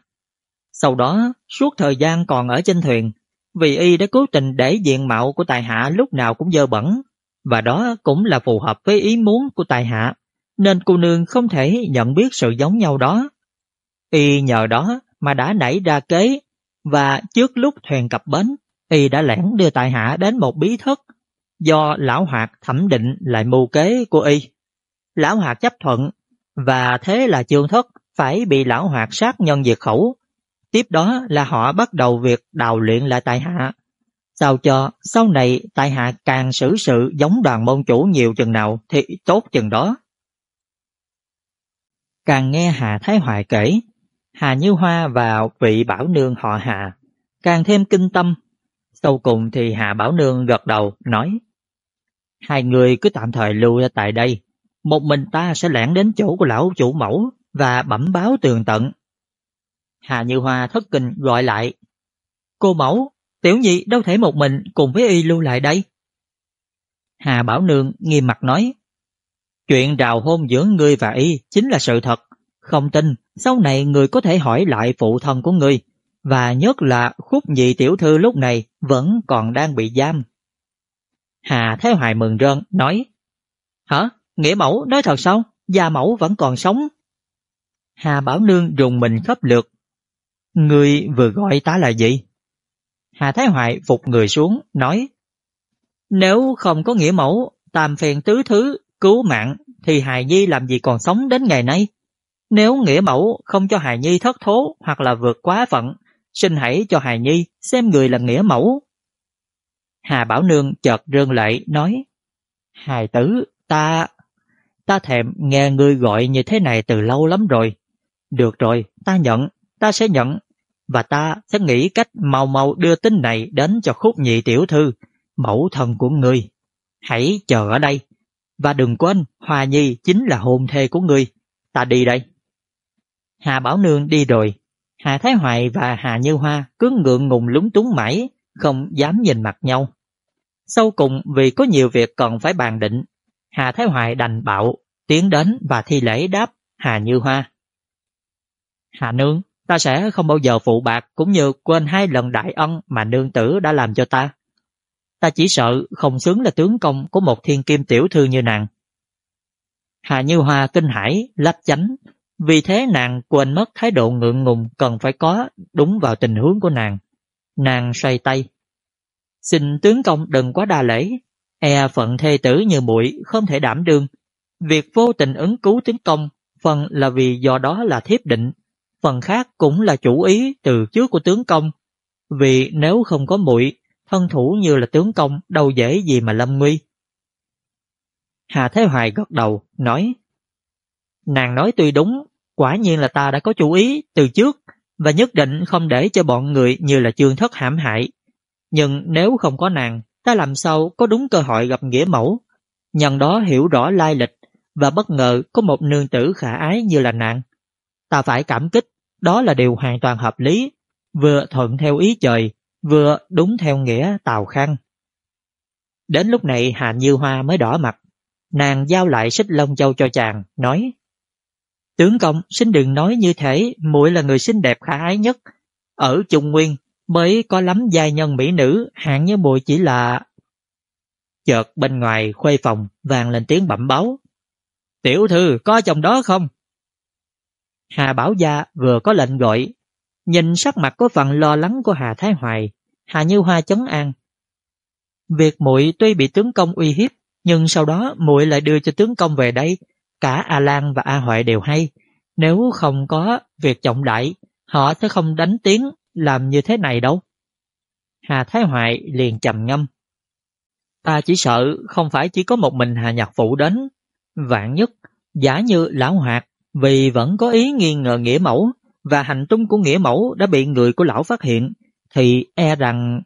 Sau đó, suốt thời gian còn ở trên thuyền, vì y đã cố tình để diện mạo của tài hạ lúc nào cũng dơ bẩn, và đó cũng là phù hợp với ý muốn của tài hạ nên cô nương không thể nhận biết sự giống nhau đó. Y nhờ đó mà đã nảy ra kế và trước lúc thuyền cập bến, Y đã lẻn đưa tài hạ đến một bí thất do lão hoạt thẩm định lại mưu kế của Y. Lão hoạt chấp thuận và thế là chương thất phải bị lão hoạt sát nhân diệt khẩu. Tiếp đó là họ bắt đầu việc đào luyện lại tài hạ. Sao cho sau này tài hạ càng xử sự giống đoàn môn chủ nhiều chừng nào thì tốt chừng đó. Càng nghe Hà Thái Hoài kể, Hà Như Hoa và vị Bảo Nương họ Hà, càng thêm kinh tâm. Sau cùng thì Hà Bảo Nương gật đầu, nói Hai người cứ tạm thời lưu ra tại đây, một mình ta sẽ lẻn đến chỗ của lão chủ mẫu và bẩm báo tường tận. Hà Như Hoa thất kinh gọi lại Cô mẫu, tiểu nhị đâu thể một mình cùng với y lưu lại đây. Hà Bảo Nương nghiêm mặt nói Chuyện rào hôn giữa ngươi và y chính là sự thật. Không tin, sau này người có thể hỏi lại phụ thân của ngươi. Và nhất là khúc nhị tiểu thư lúc này vẫn còn đang bị giam. Hà Thái Hoài mừng rơn, nói Hả? Nghĩa mẫu nói thật sao? Gia mẫu vẫn còn sống. Hà Bảo Nương rùng mình khắp lượt. người vừa gọi ta là gì? Hà Thái Hoài phục người xuống, nói Nếu không có nghĩa mẫu, tam phiền tứ thứ cứu mạng thì Hài Nhi làm gì còn sống đến ngày nay. Nếu nghĩa mẫu không cho Hài Nhi thất thố hoặc là vượt quá phận, xin hãy cho Hài Nhi xem người là nghĩa mẫu. Hà Bảo Nương chợt rơn lệ nói, Hài tử, ta... Ta thèm nghe ngươi gọi như thế này từ lâu lắm rồi. Được rồi, ta nhận, ta sẽ nhận. Và ta sẽ nghĩ cách mau mau đưa tin này đến cho khúc nhị tiểu thư, mẫu thần của ngươi. Hãy chờ ở đây, và đừng quên, Hòa Nhi chính là hôn thê của ngươi. Ta đi đây. Hà Bảo Nương đi rồi. Hà Thái Hoài và Hà Như Hoa cứ ngượng ngùng lúng túng mãi, không dám nhìn mặt nhau. Sau cùng vì có nhiều việc còn phải bàn định, Hà Thái Hoài đành bạo, tiến đến và thi lễ đáp Hà Như Hoa. Hà Nương, ta sẽ không bao giờ phụ bạc cũng như quên hai lần đại ân mà nương tử đã làm cho ta. Ta chỉ sợ không xứng là tướng công của một thiên kim tiểu thư như nàng. Hà Như Hoa kinh hãi, lách chánh, vì thế nàng quên mất thái độ ngượng ngùng cần phải có đúng vào tình huống của nàng. Nàng xoay tay. Xin tướng công đừng quá đa lễ, E phận thê tử như muội không thể đảm đương. Việc vô tình ứng cứu tướng công, phần là vì do đó là thiếp định, phần khác cũng là chủ ý từ trước của tướng công. Vì nếu không có muội, thân thủ như là tướng công đâu dễ gì mà lâm nguy. Hà Thế Hoài gật đầu, nói Nàng nói tuy đúng, quả nhiên là ta đã có chủ ý từ trước và nhất định không để cho bọn người như là chương thất hãm hại. Nhưng nếu không có nàng, ta làm sao có đúng cơ hội gặp nghĩa mẫu. Nhân đó hiểu rõ lai lịch và bất ngờ có một nương tử khả ái như là nàng. Ta phải cảm kích, đó là điều hoàn toàn hợp lý, vừa thuận theo ý trời, vừa đúng theo nghĩa tào khăn. Đến lúc này Hà Như Hoa mới đỏ mặt, nàng giao lại xích lông châu cho chàng, nói Tướng công xin đừng nói như thế, muội là người xinh đẹp khả ái nhất. Ở Trung Nguyên mới có lắm giai nhân mỹ nữ, hạng như muội chỉ là... Chợt bên ngoài khuê phòng vang lên tiếng bẩm báo. Tiểu thư có chồng đó không? Hà Bảo Gia vừa có lệnh gọi, nhìn sắc mặt có phần lo lắng của Hà Thái Hoài, Hà Như Hoa chấn an. Việc muội tuy bị tướng công uy hiếp, nhưng sau đó muội lại đưa cho tướng công về đây, cả A Lan và A Huệ đều hay, nếu không có việc trọng đại, họ sẽ không đánh tiếng làm như thế này đâu. Hà Thái Hoại liền trầm ngâm. Ta chỉ sợ không phải chỉ có một mình Hà Nhạc Phụ đến, vạn nhất, giả như lão hoạt vì vẫn có ý nghi ngờ nghĩa mẫu và hành tung của nghĩa mẫu đã bị người của lão phát hiện, thì e rằng...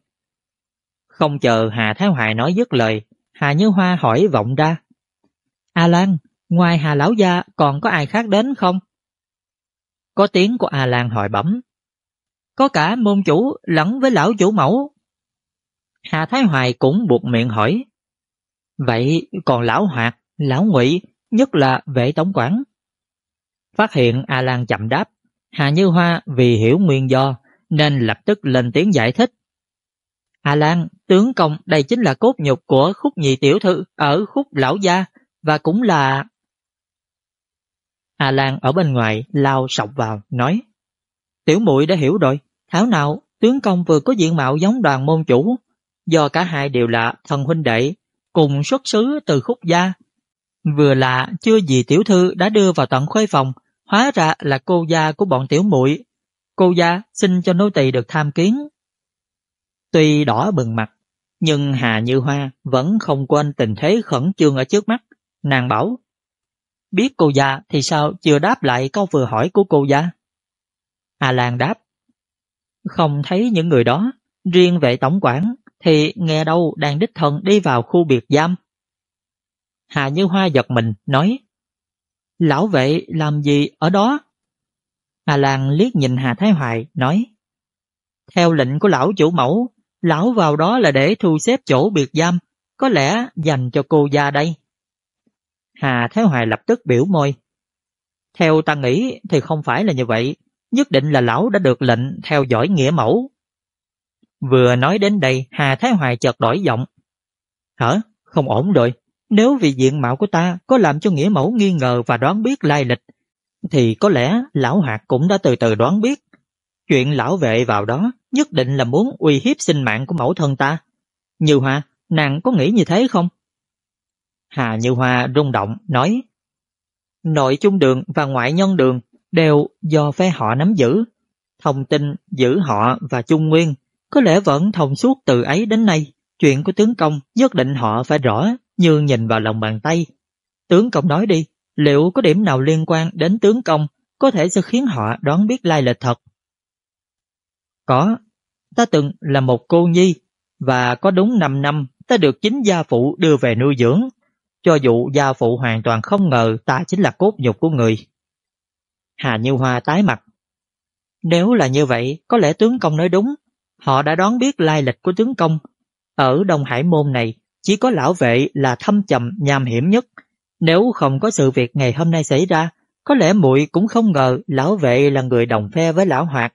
Không chờ Hà Thái Hoài nói dứt lời, Hà Như Hoa hỏi vọng ra. A Lan, ngoài Hà Lão Gia còn có ai khác đến không? Có tiếng của A Lan hỏi bẩm. Có cả môn chủ lẫn với lão chủ mẫu. Hà Thái Hoài cũng buộc miệng hỏi. Vậy còn lão Hoạt, lão Ngụy, nhất là vệ tổng quản. Phát hiện A Lan chậm đáp, Hà Như Hoa vì hiểu nguyên do nên lập tức lên tiếng giải thích. A Lan, tướng công đây chính là cốt nhục của khúc nhị tiểu thư ở khúc lão gia và cũng là... A Lan ở bên ngoài lao sọc vào, nói Tiểu muội đã hiểu rồi, thảo nào tướng công vừa có diện mạo giống đoàn môn chủ, do cả hai đều là thần huynh đệ, cùng xuất xứ từ khúc gia. Vừa là chưa gì tiểu thư đã đưa vào tận khuê phòng, hóa ra là cô gia của bọn tiểu muội. Cô gia xin cho nô tỳ được tham kiến. Tuy đỏ bừng mặt, nhưng Hà Như Hoa vẫn không quên tình thế khẩn trương ở trước mắt. Nàng bảo, biết cô già thì sao chưa đáp lại câu vừa hỏi của cô già hà Lan đáp, không thấy những người đó, riêng vệ tổng quản thì nghe đâu đang đích thân đi vào khu biệt giam. Hà Như Hoa giật mình, nói, lão vệ làm gì ở đó? Hà Lan liếc nhìn Hà Thái Hoài, nói, theo lệnh của lão chủ mẫu, lão vào đó là để thu xếp chỗ biệt giam, có lẽ dành cho cô già đây. Hà Thái Hoài lập tức biểu môi. Theo ta nghĩ thì không phải là như vậy, nhất định là lão đã được lệnh theo dõi nghĩa mẫu. Vừa nói đến đây, Hà Thái Hoài chợt đổi giọng. Hả? Không ổn rồi. Nếu vì diện mạo của ta có làm cho nghĩa mẫu nghi ngờ và đoán biết lai lịch, thì có lẽ lão hạt cũng đã từ từ đoán biết. Chuyện lão vệ vào đó nhất định là muốn uy hiếp sinh mạng của mẫu thân ta. Như Hoa, nàng có nghĩ như thế không? Hà Như Hoa rung động, nói Nội chung đường và ngoại nhân đường đều do phe họ nắm giữ. Thông tin giữ họ và Trung Nguyên có lẽ vẫn thông suốt từ ấy đến nay. Chuyện của tướng công nhất định họ phải rõ như nhìn vào lòng bàn tay. Tướng công nói đi, liệu có điểm nào liên quan đến tướng công có thể sẽ khiến họ đoán biết lai lịch thật? Có, ta từng là một cô nhi và có đúng 5 năm ta được chính gia phụ đưa về nuôi dưỡng. Cho dù gia phụ hoàn toàn không ngờ ta chính là cốt nhục của người. Hà Như Hoa tái mặt. Nếu là như vậy, có lẽ tướng công nói đúng. Họ đã đoán biết lai lịch của tướng công. Ở Đông Hải Môn này, chỉ có lão vệ là thâm trầm nham hiểm nhất. Nếu không có sự việc ngày hôm nay xảy ra, có lẽ muội cũng không ngờ lão vệ là người đồng phe với lão hoạt.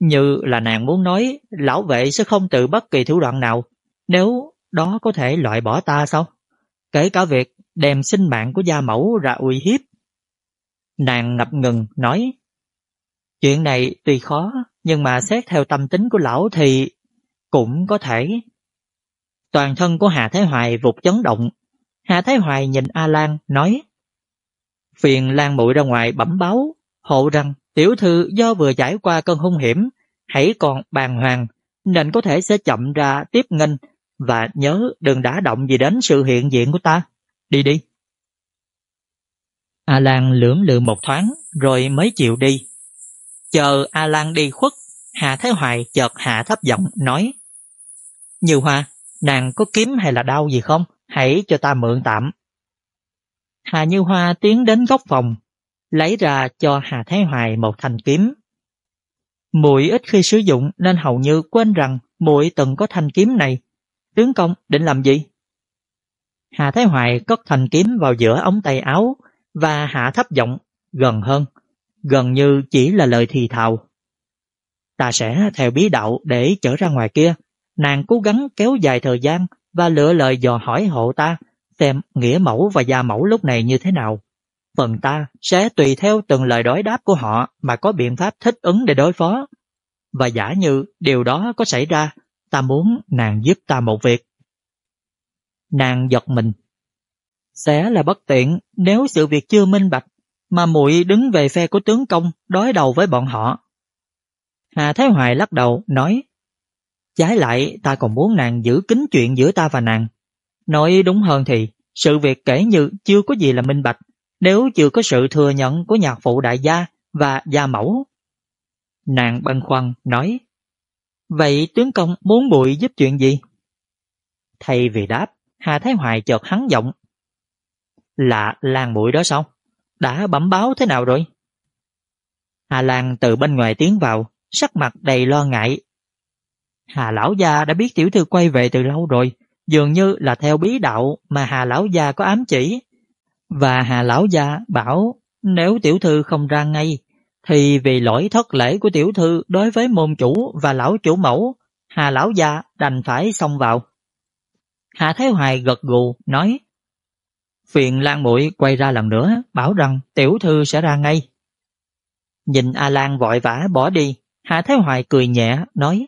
Như là nàng muốn nói, lão vệ sẽ không từ bất kỳ thủ đoạn nào, nếu đó có thể loại bỏ ta sao? Kể cả việc đem sinh mạng của gia mẫu ra uy hiếp Nàng ngập ngừng nói Chuyện này tuy khó Nhưng mà xét theo tâm tính của lão thì Cũng có thể Toàn thân của Hà Thái Hoài vụt chấn động. Hà Thái Hoài nhìn A Lan nói Phiền Lan muội ra ngoài bẩm báo, hộ rằng tiểu thư do vừa trải qua cơn hung hiểm, hãy còn bàng hoàng, nên có thể sẽ chậm ra tiếp nghênh và nhớ đừng đả động gì đến sự hiện diện của ta. Đi đi. A Lan lưỡng lự một thoáng rồi mới chịu đi. Chờ A Lan đi khuất, Hà Thái Hoài chợt hạ thấp giọng nói Như Hoa, nàng có kiếm hay là đau gì không? Hãy cho ta mượn tạm. Hà Như Hoa tiến đến góc phòng, lấy ra cho Hà Thái Hoài một thanh kiếm. Muội ít khi sử dụng nên hầu như quên rằng muội từng có thanh kiếm này. Tướng công định làm gì? Hà Thái Hoài cất thành kiếm vào giữa ống tay áo và hạ thấp giọng gần hơn, gần như chỉ là lời thì thào. Ta sẽ theo bí đạo để trở ra ngoài kia. Nàng cố gắng kéo dài thời gian và lựa lời dò hỏi hộ ta xem nghĩa mẫu và gia mẫu lúc này như thế nào. Phần ta sẽ tùy theo từng lời đối đáp của họ mà có biện pháp thích ứng để đối phó. Và giả như điều đó có xảy ra, ta muốn nàng giúp ta một việc. Nàng giật mình. Sẽ là bất tiện nếu sự việc chưa minh bạch mà muội đứng về phe của tướng công đối đầu với bọn họ. Hà Thái Hoài lắc đầu, nói, Trái lại, ta còn muốn nàng giữ kín chuyện giữa ta và nàng. Nói đúng hơn thì, sự việc kể như chưa có gì là minh bạch nếu chưa có sự thừa nhận của nhạc phụ đại gia và gia mẫu. Nàng băn khoăn, nói Vậy tướng công muốn bụi giúp chuyện gì? Thay vì đáp, Hà Thái Hoài chợt hắn giọng Là làng bụi đó sao? Đã bẩm báo thế nào rồi? Hà Lan từ bên ngoài tiến vào, sắc mặt đầy lo ngại. Hà Lão Gia đã biết tiểu thư quay về từ lâu rồi, dường như là theo bí đạo mà Hà Lão Gia có ám chỉ. Và Hà Lão Gia bảo nếu tiểu thư không ra ngay, thì vì lỗi thất lễ của tiểu thư đối với môn chủ và lão chủ mẫu, Hà Lão Gia đành phải xông vào. Hà Thái Hoài gật gù, nói Phiền Lan muội quay ra lần nữa, bảo rằng tiểu thư sẽ ra ngay. Nhìn A Lan vội vã bỏ đi, Hà Thái Hoài cười nhẹ, nói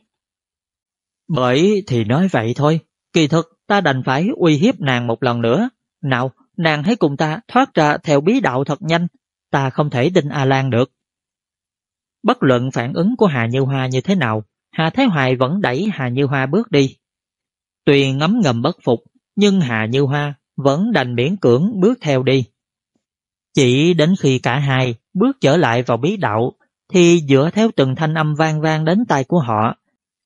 Bởi thì nói vậy thôi, kỳ thực ta đành phải uy hiếp nàng một lần nữa. Nào, nàng hãy cùng ta thoát ra theo bí đạo thật nhanh, ta không thể tin A Lan được. Bất luận phản ứng của Hà Như Hoa như thế nào, Hà Thái Hoài vẫn đẩy Hà Như Hoa bước đi. Tuy ngấm ngầm bất phục, nhưng Hà Như Hoa vẫn đành miễn cưỡng bước theo đi. Chỉ đến khi cả hai bước trở lại vào bí đạo, thì dựa theo từng thanh âm vang vang đến tai của họ,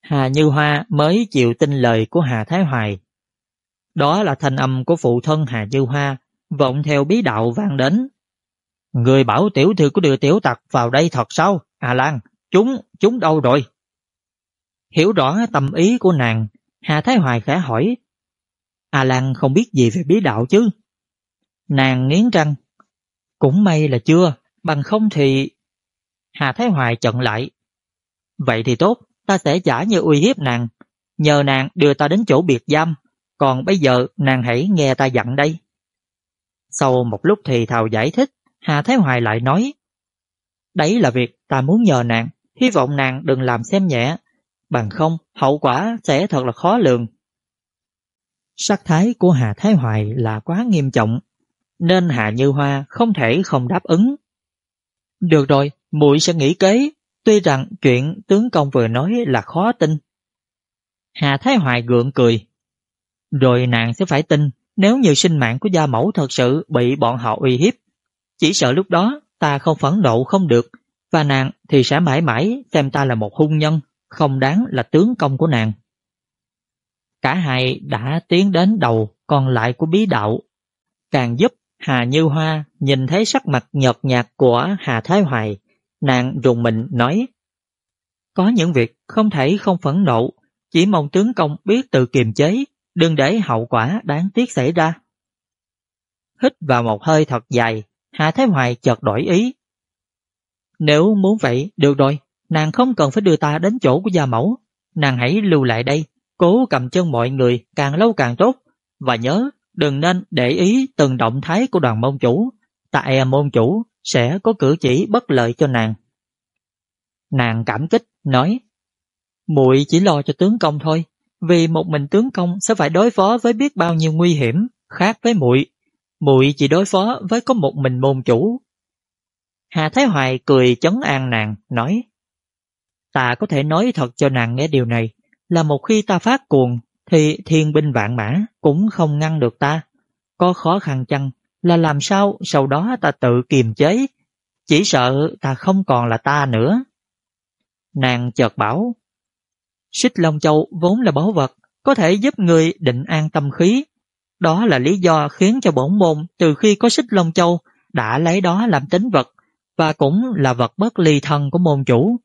Hà Như Hoa mới chịu tin lời của Hà Thái Hoài. Đó là thanh âm của phụ thân Hà Như Hoa, vọng theo bí đạo vang đến. Người bảo tiểu thư của đưa tiểu tặc vào đây thật sao? À Lan, chúng, chúng đâu rồi? Hiểu rõ tâm ý của nàng, Hà Thái Hoài khẽ hỏi. À Lan không biết gì về bí đạo chứ? Nàng nghiến răng. Cũng may là chưa, bằng không thì... Hà Thái Hoài chận lại. Vậy thì tốt, ta sẽ giả như uy hiếp nàng. Nhờ nàng đưa ta đến chỗ biệt giam, còn bây giờ nàng hãy nghe ta dặn đây. Sau một lúc thì thào giải thích, Hà Thái Hoài lại nói Đấy là việc ta muốn nhờ nàng, hy vọng nàng đừng làm xem nhẹ, bằng không hậu quả sẽ thật là khó lường. Sắc thái của Hà Thái Hoài là quá nghiêm trọng, nên Hà Như Hoa không thể không đáp ứng. Được rồi, muội sẽ nghĩ kế, tuy rằng chuyện tướng công vừa nói là khó tin. Hà Thái Hoài gượng cười. Rồi nàng sẽ phải tin nếu như sinh mạng của gia mẫu thật sự bị bọn họ uy hiếp. Chỉ sợ lúc đó ta không phẫn nộ không được, và nàng thì sẽ mãi mãi xem ta là một hung nhân, không đáng là tướng công của nàng. Cả hai đã tiến đến đầu còn lại của bí đạo, càng giúp Hà Như Hoa nhìn thấy sắc mặt nhợt nhạt của Hà Thái Hoài, nàng rùng mình nói Có những việc không thể không phẫn nộ, chỉ mong tướng công biết tự kiềm chế, đừng để hậu quả đáng tiếc xảy ra. Hít vào một hơi thật dài, Hạ Thái Hoài chợt đổi ý. Nếu muốn vậy, được rồi, nàng không cần phải đưa ta đến chỗ của gia mẫu, nàng hãy lưu lại đây, cố cầm chân mọi người càng lâu càng tốt, và nhớ đừng nên để ý từng động thái của đoàn môn chủ, tại môn chủ sẽ có cử chỉ bất lợi cho nàng. Nàng cảm kích, nói, muội chỉ lo cho tướng công thôi, vì một mình tướng công sẽ phải đối phó với biết bao nhiêu nguy hiểm, khác với muội. Muội chỉ đối phó với có một mình môn chủ. Hà Thái Hoài cười chấn an nàng, nói Ta có thể nói thật cho nàng nghe điều này, là một khi ta phát cuồng, thì thiên binh vạn mã cũng không ngăn được ta. Có khó khăn chăng là làm sao sau đó ta tự kiềm chế, chỉ sợ ta không còn là ta nữa. Nàng chợt bảo, Xích Long Châu vốn là báu vật, có thể giúp người định an tâm khí. Đó là lý do khiến cho bổn môn, từ khi có Xích Long Châu, đã lấy đó làm tính vật, và cũng là vật bất ly thân của môn chủ.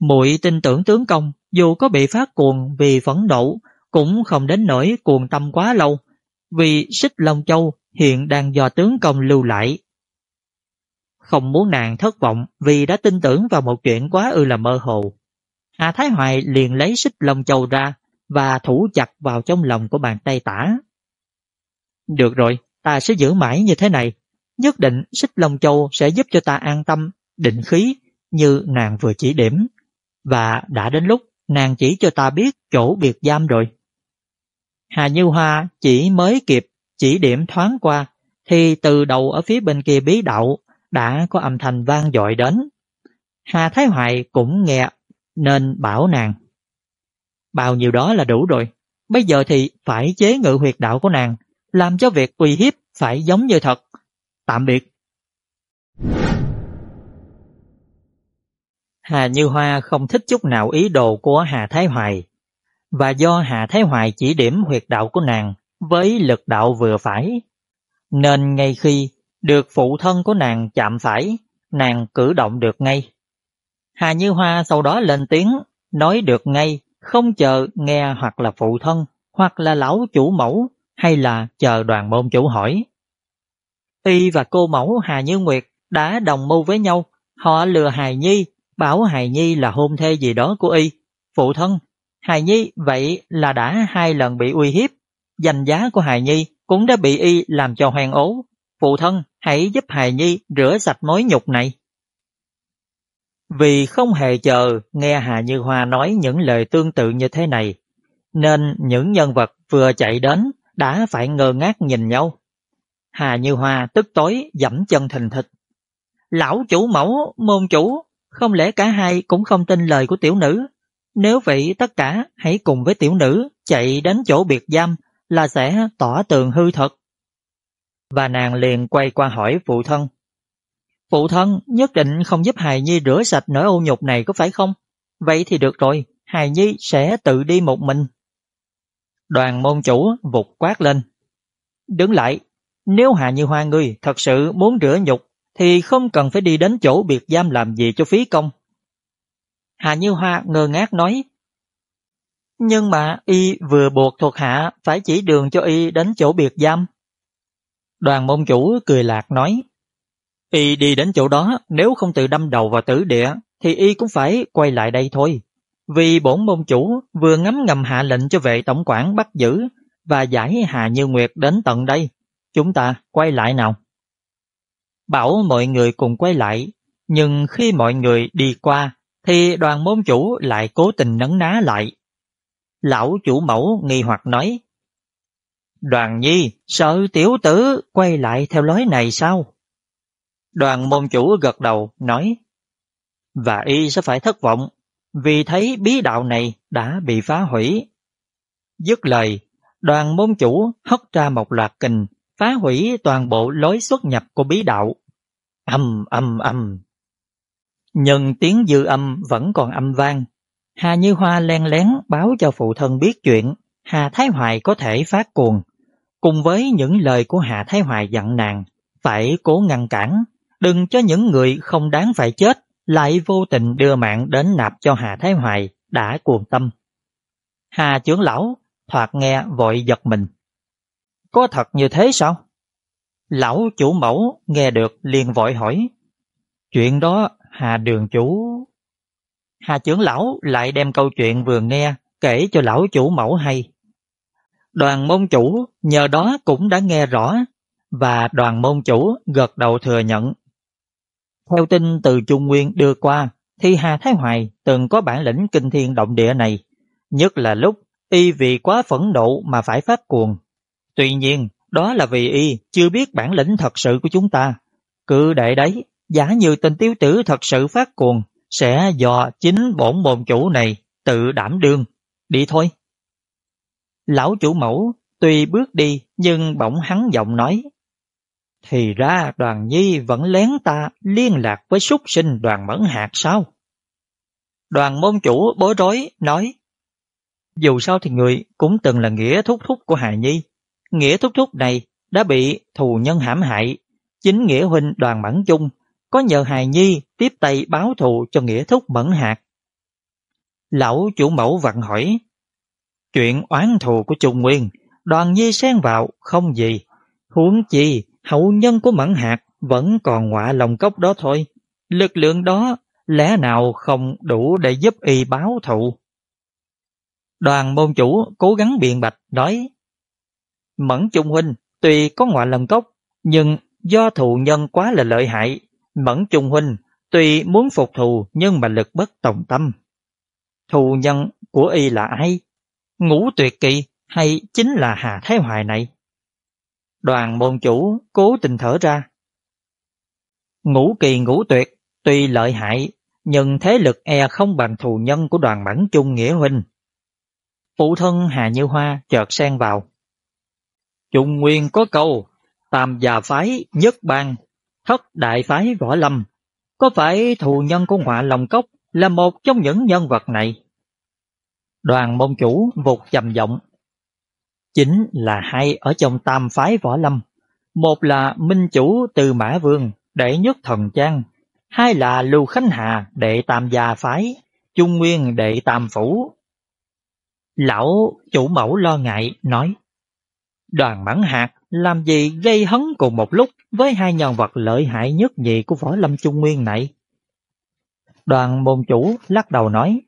Muội tin tưởng tướng công, dù có bị phát cuồng vì phẫn nộ, cũng không đến nỗi cuồng tâm quá lâu, vì Xích Long Châu hiện đang do tướng công lưu lại. Không muốn nàng thất vọng vì đã tin tưởng vào một chuyện quá ư là mơ hồ. Hà Thái Hoài liền lấy xích Long Châu ra và thủ chặt vào trong lòng của bàn tay tả. Được rồi, ta sẽ giữ mãi như thế này. Nhất định xích Long Châu sẽ giúp cho ta an tâm, định khí như nàng vừa chỉ điểm. Và đã đến lúc nàng chỉ cho ta biết chỗ biệt giam rồi. Hà Như Hoa chỉ mới kịp chỉ điểm thoáng qua thì từ đầu ở phía bên kia bí đạo đã có âm thanh vang dội đến. Hà Thái Hoài cũng nghe nên bảo nàng. Bao nhiêu đó là đủ rồi, bây giờ thì phải chế ngự huyệt đạo của nàng, làm cho việc uy hiếp phải giống như thật. Tạm biệt. Hà Như Hoa không thích chút nào ý đồ của Hà Thái Hoài, và do Hà Thái Hoài chỉ điểm huyệt đạo của nàng với lực đạo vừa phải, nên ngay khi được phụ thân của nàng chạm phải, nàng cử động được ngay. Hà Như Hoa sau đó lên tiếng, nói được ngay, không chờ nghe hoặc là phụ thân, hoặc là lão chủ mẫu, hay là chờ đoàn môn chủ hỏi. Y và cô mẫu Hà Như Nguyệt đã đồng mưu với nhau, họ lừa Hài Nhi, bảo Hài Nhi là hôn thê gì đó của Y. Phụ thân, Hài Nhi vậy là đã hai lần bị uy hiếp, danh giá của Hài Nhi cũng đã bị Y làm cho hoang ố. Phụ thân, hãy giúp Hài Nhi rửa sạch mối nhục này. Vì không hề chờ nghe Hà Như Hoa nói những lời tương tự như thế này, nên những nhân vật vừa chạy đến đã phải ngơ ngác nhìn nhau. Hà Như Hoa tức tối dẫm chân thình thịch. Lão chủ mẫu, môn chủ, không lẽ cả hai cũng không tin lời của tiểu nữ? Nếu vậy tất cả hãy cùng với tiểu nữ chạy đến chỗ biệt giam là sẽ tỏ tường hư thật. Và nàng liền quay qua hỏi phụ thân. Phụ thân nhất định không giúp Hài Nhi rửa sạch nỗi ô nhục này có phải không? Vậy thì được rồi, Hài Nhi sẽ tự đi một mình. Đoàn môn chủ vụt quát lên. Đứng lại, nếu Hà Như Hoa ngươi thật sự muốn rửa nhục thì không cần phải đi đến chỗ biệt giam làm gì cho phí công. Hà Như Hoa ngơ ngác nói Nhưng mà y vừa buộc thuộc hạ phải chỉ đường cho y đến chỗ biệt giam. Đoàn môn chủ cười lạc nói Y đi đến chỗ đó, nếu không tự đâm đầu vào tử địa, thì Y cũng phải quay lại đây thôi. Vì bổn môn chủ vừa ngấm ngầm hạ lệnh cho vệ tổng quản bắt giữ và giải Hà Như Nguyệt đến tận đây. Chúng ta quay lại nào. Bảo mọi người cùng quay lại, nhưng khi mọi người đi qua, thì đoàn môn chủ lại cố tình nấn ná lại. Lão chủ mẫu nghi hoặc nói, Đoàn nhi, sợ tiểu tử quay lại theo lối này sao? Đoàn môn chủ gật đầu, nói Và y sẽ phải thất vọng vì thấy bí đạo này đã bị phá hủy. Dứt lời, đoàn môn chủ hất ra một loạt kình phá hủy toàn bộ lối xuất nhập của bí đạo. Âm âm âm. Nhưng tiếng dư âm vẫn còn âm vang. Hà Như Hoa len lén báo cho phụ thân biết chuyện Hà Thái Hoài có thể phát cuồng. Cùng với những lời của Hà Thái Hoài dặn nàng phải cố ngăn cản Đừng cho những người không đáng phải chết lại vô tình đưa mạng đến nạp cho Hà Thái Hoài, đã cuồng tâm. Hà trưởng lão, thoạt nghe vội giật mình. Có thật như thế sao? Lão chủ mẫu nghe được liền vội hỏi. Chuyện đó, Hà đường chủ... Hà trưởng lão lại đem câu chuyện vừa nghe kể cho lão chủ mẫu hay. Đoàn môn chủ nhờ đó cũng đã nghe rõ, và đoàn môn chủ gật đầu thừa nhận theo tin từ Trung Nguyên đưa qua, thì Hà Thái Hoài từng có bản lĩnh kinh thiên động địa này, nhất là lúc y vì quá phẫn nộ mà phải phát cuồng. Tuy nhiên, đó là vì y chưa biết bản lĩnh thật sự của chúng ta. Cứ để đấy, giả như tình tiêu tử thật sự phát cuồng, sẽ do chính bổn bồn chủ này tự đảm đương. Đi thôi. Lão chủ mẫu tuy bước đi nhưng bỗng hắn giọng nói. Thì ra đoàn nhi vẫn lén ta liên lạc với súc sinh đoàn mẫn hạt sao? Đoàn môn chủ bối rối nói. Dù sao thì người cũng từng là nghĩa thúc thúc của Hà Nhi. Nghĩa thúc thúc này đã bị thù nhân hãm hại. Chính nghĩa huynh đoàn mẫn chung có nhờ Hài Nhi tiếp tay báo thù cho nghĩa thúc mẫn hạt. Lão chủ mẫu vặn hỏi, chuyện oán thù của Trung Nguyên, đoàn nhi xen vào không gì, huống chi hậu nhân của mẫn hạt vẫn còn ngọa lòng cốc đó thôi. Lực lượng đó lẽ nào không đủ để giúp y báo thù? Đoàn môn chủ cố gắng biện bạch nói, Mẫn Trung Huynh, tuy có ngọa lòng cốc, nhưng do thù nhân quá là lợi hại, Mẫn Trung Huynh tuy muốn phục thù nhưng mà lực bất tòng tâm. Thù nhân của y là ai? Ngũ tuyệt kỳ hay chính là Hà Thái Hoài này? Đoàn môn chủ cố tình thở ra. Ngũ kỳ ngũ tuyệt tuy lợi hại nhưng thế lực e không bằng thù nhân của đoàn Mẫn Trung Nghĩa Huynh. Phụ thân Hà Như Hoa chợt xen vào. Trung Nguyên có câu, tam già phái nhất bang thất đại phái võ lâm. Có phải thù nhân của họa lòng cốc là một trong những nhân vật này? Đoàn môn chủ vụt trầm giọng. Chính là hai ở trong tam phái võ lâm. Một là Minh Chủ từ Mã Vương, đệ nhất thần trang. Hai là Lưu Khánh Hà, đệ tam gia phái, Trung Nguyên đệ tam phủ. Lão chủ mẫu lo ngại, nói. Đoàn mãn hạt làm gì gây hấn cùng một lúc với hai nhân vật lợi hại nhất nhì của võ lâm trung nguyên này? Đoàn môn chủ lắc đầu nói,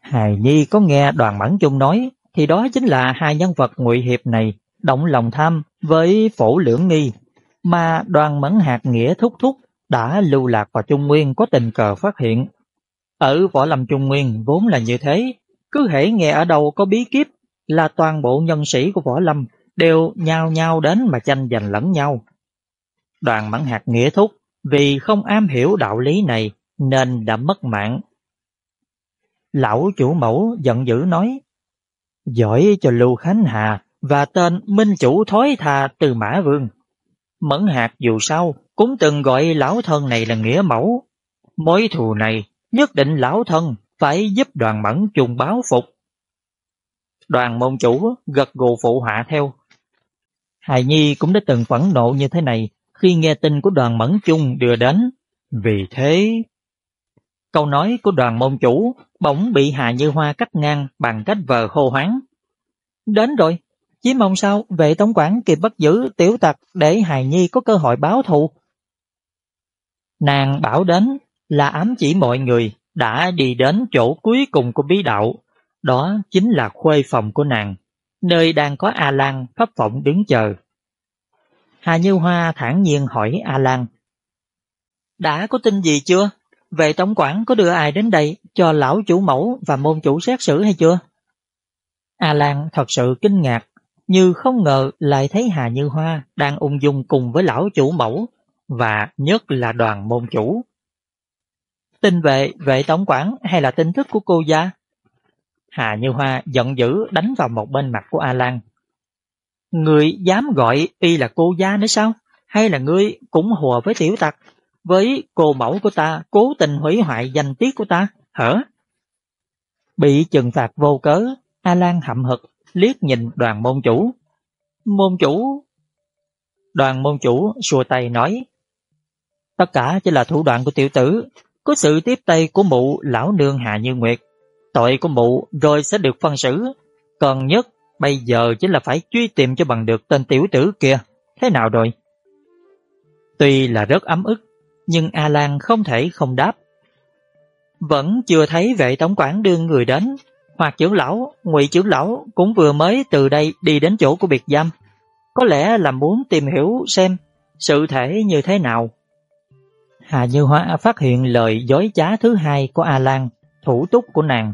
Hài Nhi có nghe đoàn mẫn trung nói, thì đó chính là hai nhân vật ngụy hiệp này động lòng tham với phổ lưỡng nghi, mà đoàn mẫn hạt nghĩa thúc thúc đã lưu lạc vào Trung Nguyên có tình cờ phát hiện. Ở võ lâm Trung Nguyên vốn là như thế, cứ hễ nghe ở đâu có bí kíp là toàn bộ nhân sĩ của võ lâm đều nhao nhao đến mà tranh giành lẫn nhau. Đoàn mẫn hạt nghĩa thúc vì không am hiểu đạo lý này nên đã mất mạng. Lão chủ mẫu giận dữ nói, giỏi cho Lưu Khánh Hà và tên minh chủ thói tha từ Mã Vương. Mẫn hạt dù sao cũng từng gọi lão thân này là nghĩa mẫu. Mối thù này nhất định lão thân phải giúp đoàn mẫn chung báo phục. Đoàn môn chủ gật gù phụ họa theo. Hài Nhi cũng đã từng phẫn nộ như thế này khi nghe tin của đoàn Mẫn Chung đưa đến. Vì thế... Câu nói của đoàn môn chủ bỗng bị Hà Như Hoa cắt ngang bằng cách vờ hô hoáng. Đến rồi, chỉ mong sao vệ tổng quản kịp bắt giữ tiểu tặc để Hài Nhi có cơ hội báo thù. Nàng bảo đến là ám chỉ mọi người đã đi đến chỗ cuối cùng của bí đạo, đó chính là khuê phòng của nàng nơi đang có A Lan pháp phỏng đứng chờ. Hà Như Hoa thản nhiên hỏi A Lan. Đã có tin gì chưa? Về tổng quản có đưa ai đến đây cho lão chủ mẫu và môn chủ xét xử hay chưa? A Lan thật sự kinh ngạc, như không ngờ lại thấy Hà Như Hoa đang ung dung cùng với lão chủ mẫu và nhất là đoàn môn chủ. Tin về vệ tổng quản hay là tin tức của cô gia? Hà Như Hoa giận dữ đánh vào một bên mặt của A Lan. Người dám gọi y là cô gia nữa sao? Hay là ngươi cũng hùa với tiểu tặc, với cô mẫu của ta cố tình hủy hoại danh tiết của ta, hả? Bị trừng phạt vô cớ, A Lan hậm hực, liếc nhìn đoàn môn chủ. Môn chủ... Đoàn môn chủ xua tay nói, Tất cả chỉ là thủ đoạn của tiểu tử, có sự tiếp tay của mụ lão nương Hà Như Nguyệt tội của mụ rồi sẽ được phân xử. Còn nhất bây giờ chính là phải truy tìm cho bằng được tên tiểu tử kia. Thế nào rồi? Tuy là rất ấm ức, nhưng A Lan không thể không đáp. Vẫn chưa thấy vệ tổng quản đưa người đến, hoặc trưởng lão, ngụy trưởng lão cũng vừa mới từ đây đi đến chỗ của biệt giam. Có lẽ là muốn tìm hiểu xem sự thể như thế nào. Hà Như Hoa phát hiện lời dối trá thứ hai của A Lan, thủ túc của nàng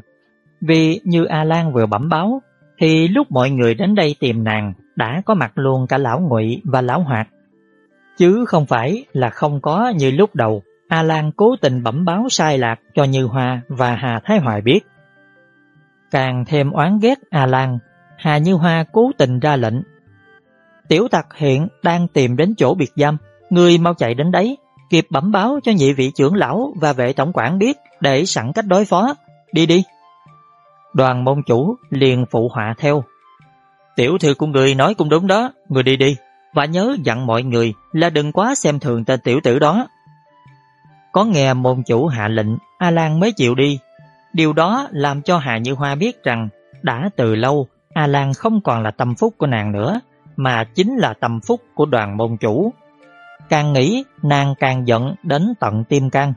Vì như A Lan vừa bẩm báo, thì lúc mọi người đến đây tìm nàng đã có mặt luôn cả lão Ngụy và lão Hoạt. Chứ không phải là không có như lúc đầu A Lan cố tình bẩm báo sai lạc cho Như Hoa và Hà Thái Hoài biết. Càng thêm oán ghét A Lan, Hà Như Hoa cố tình ra lệnh. Tiểu tặc hiện đang tìm đến chỗ biệt giam, người mau chạy đến đấy, kịp bẩm báo cho nhị vị trưởng lão và vệ tổng quản biết để sẵn cách đối phó. Đi đi. Đoàn môn chủ liền phụ họa theo. Tiểu thư của người nói cũng đúng đó, người đi đi. Và nhớ dặn mọi người là đừng quá xem thường tên tiểu tử đó. Có nghe môn chủ hạ lệnh, A Lan mới chịu đi. Điều đó làm cho Hà Như Hoa biết rằng đã từ lâu A Lan không còn là tâm phúc của nàng nữa, mà chính là tâm phúc của đoàn môn chủ. Càng nghĩ, nàng càng giận đến tận tim can.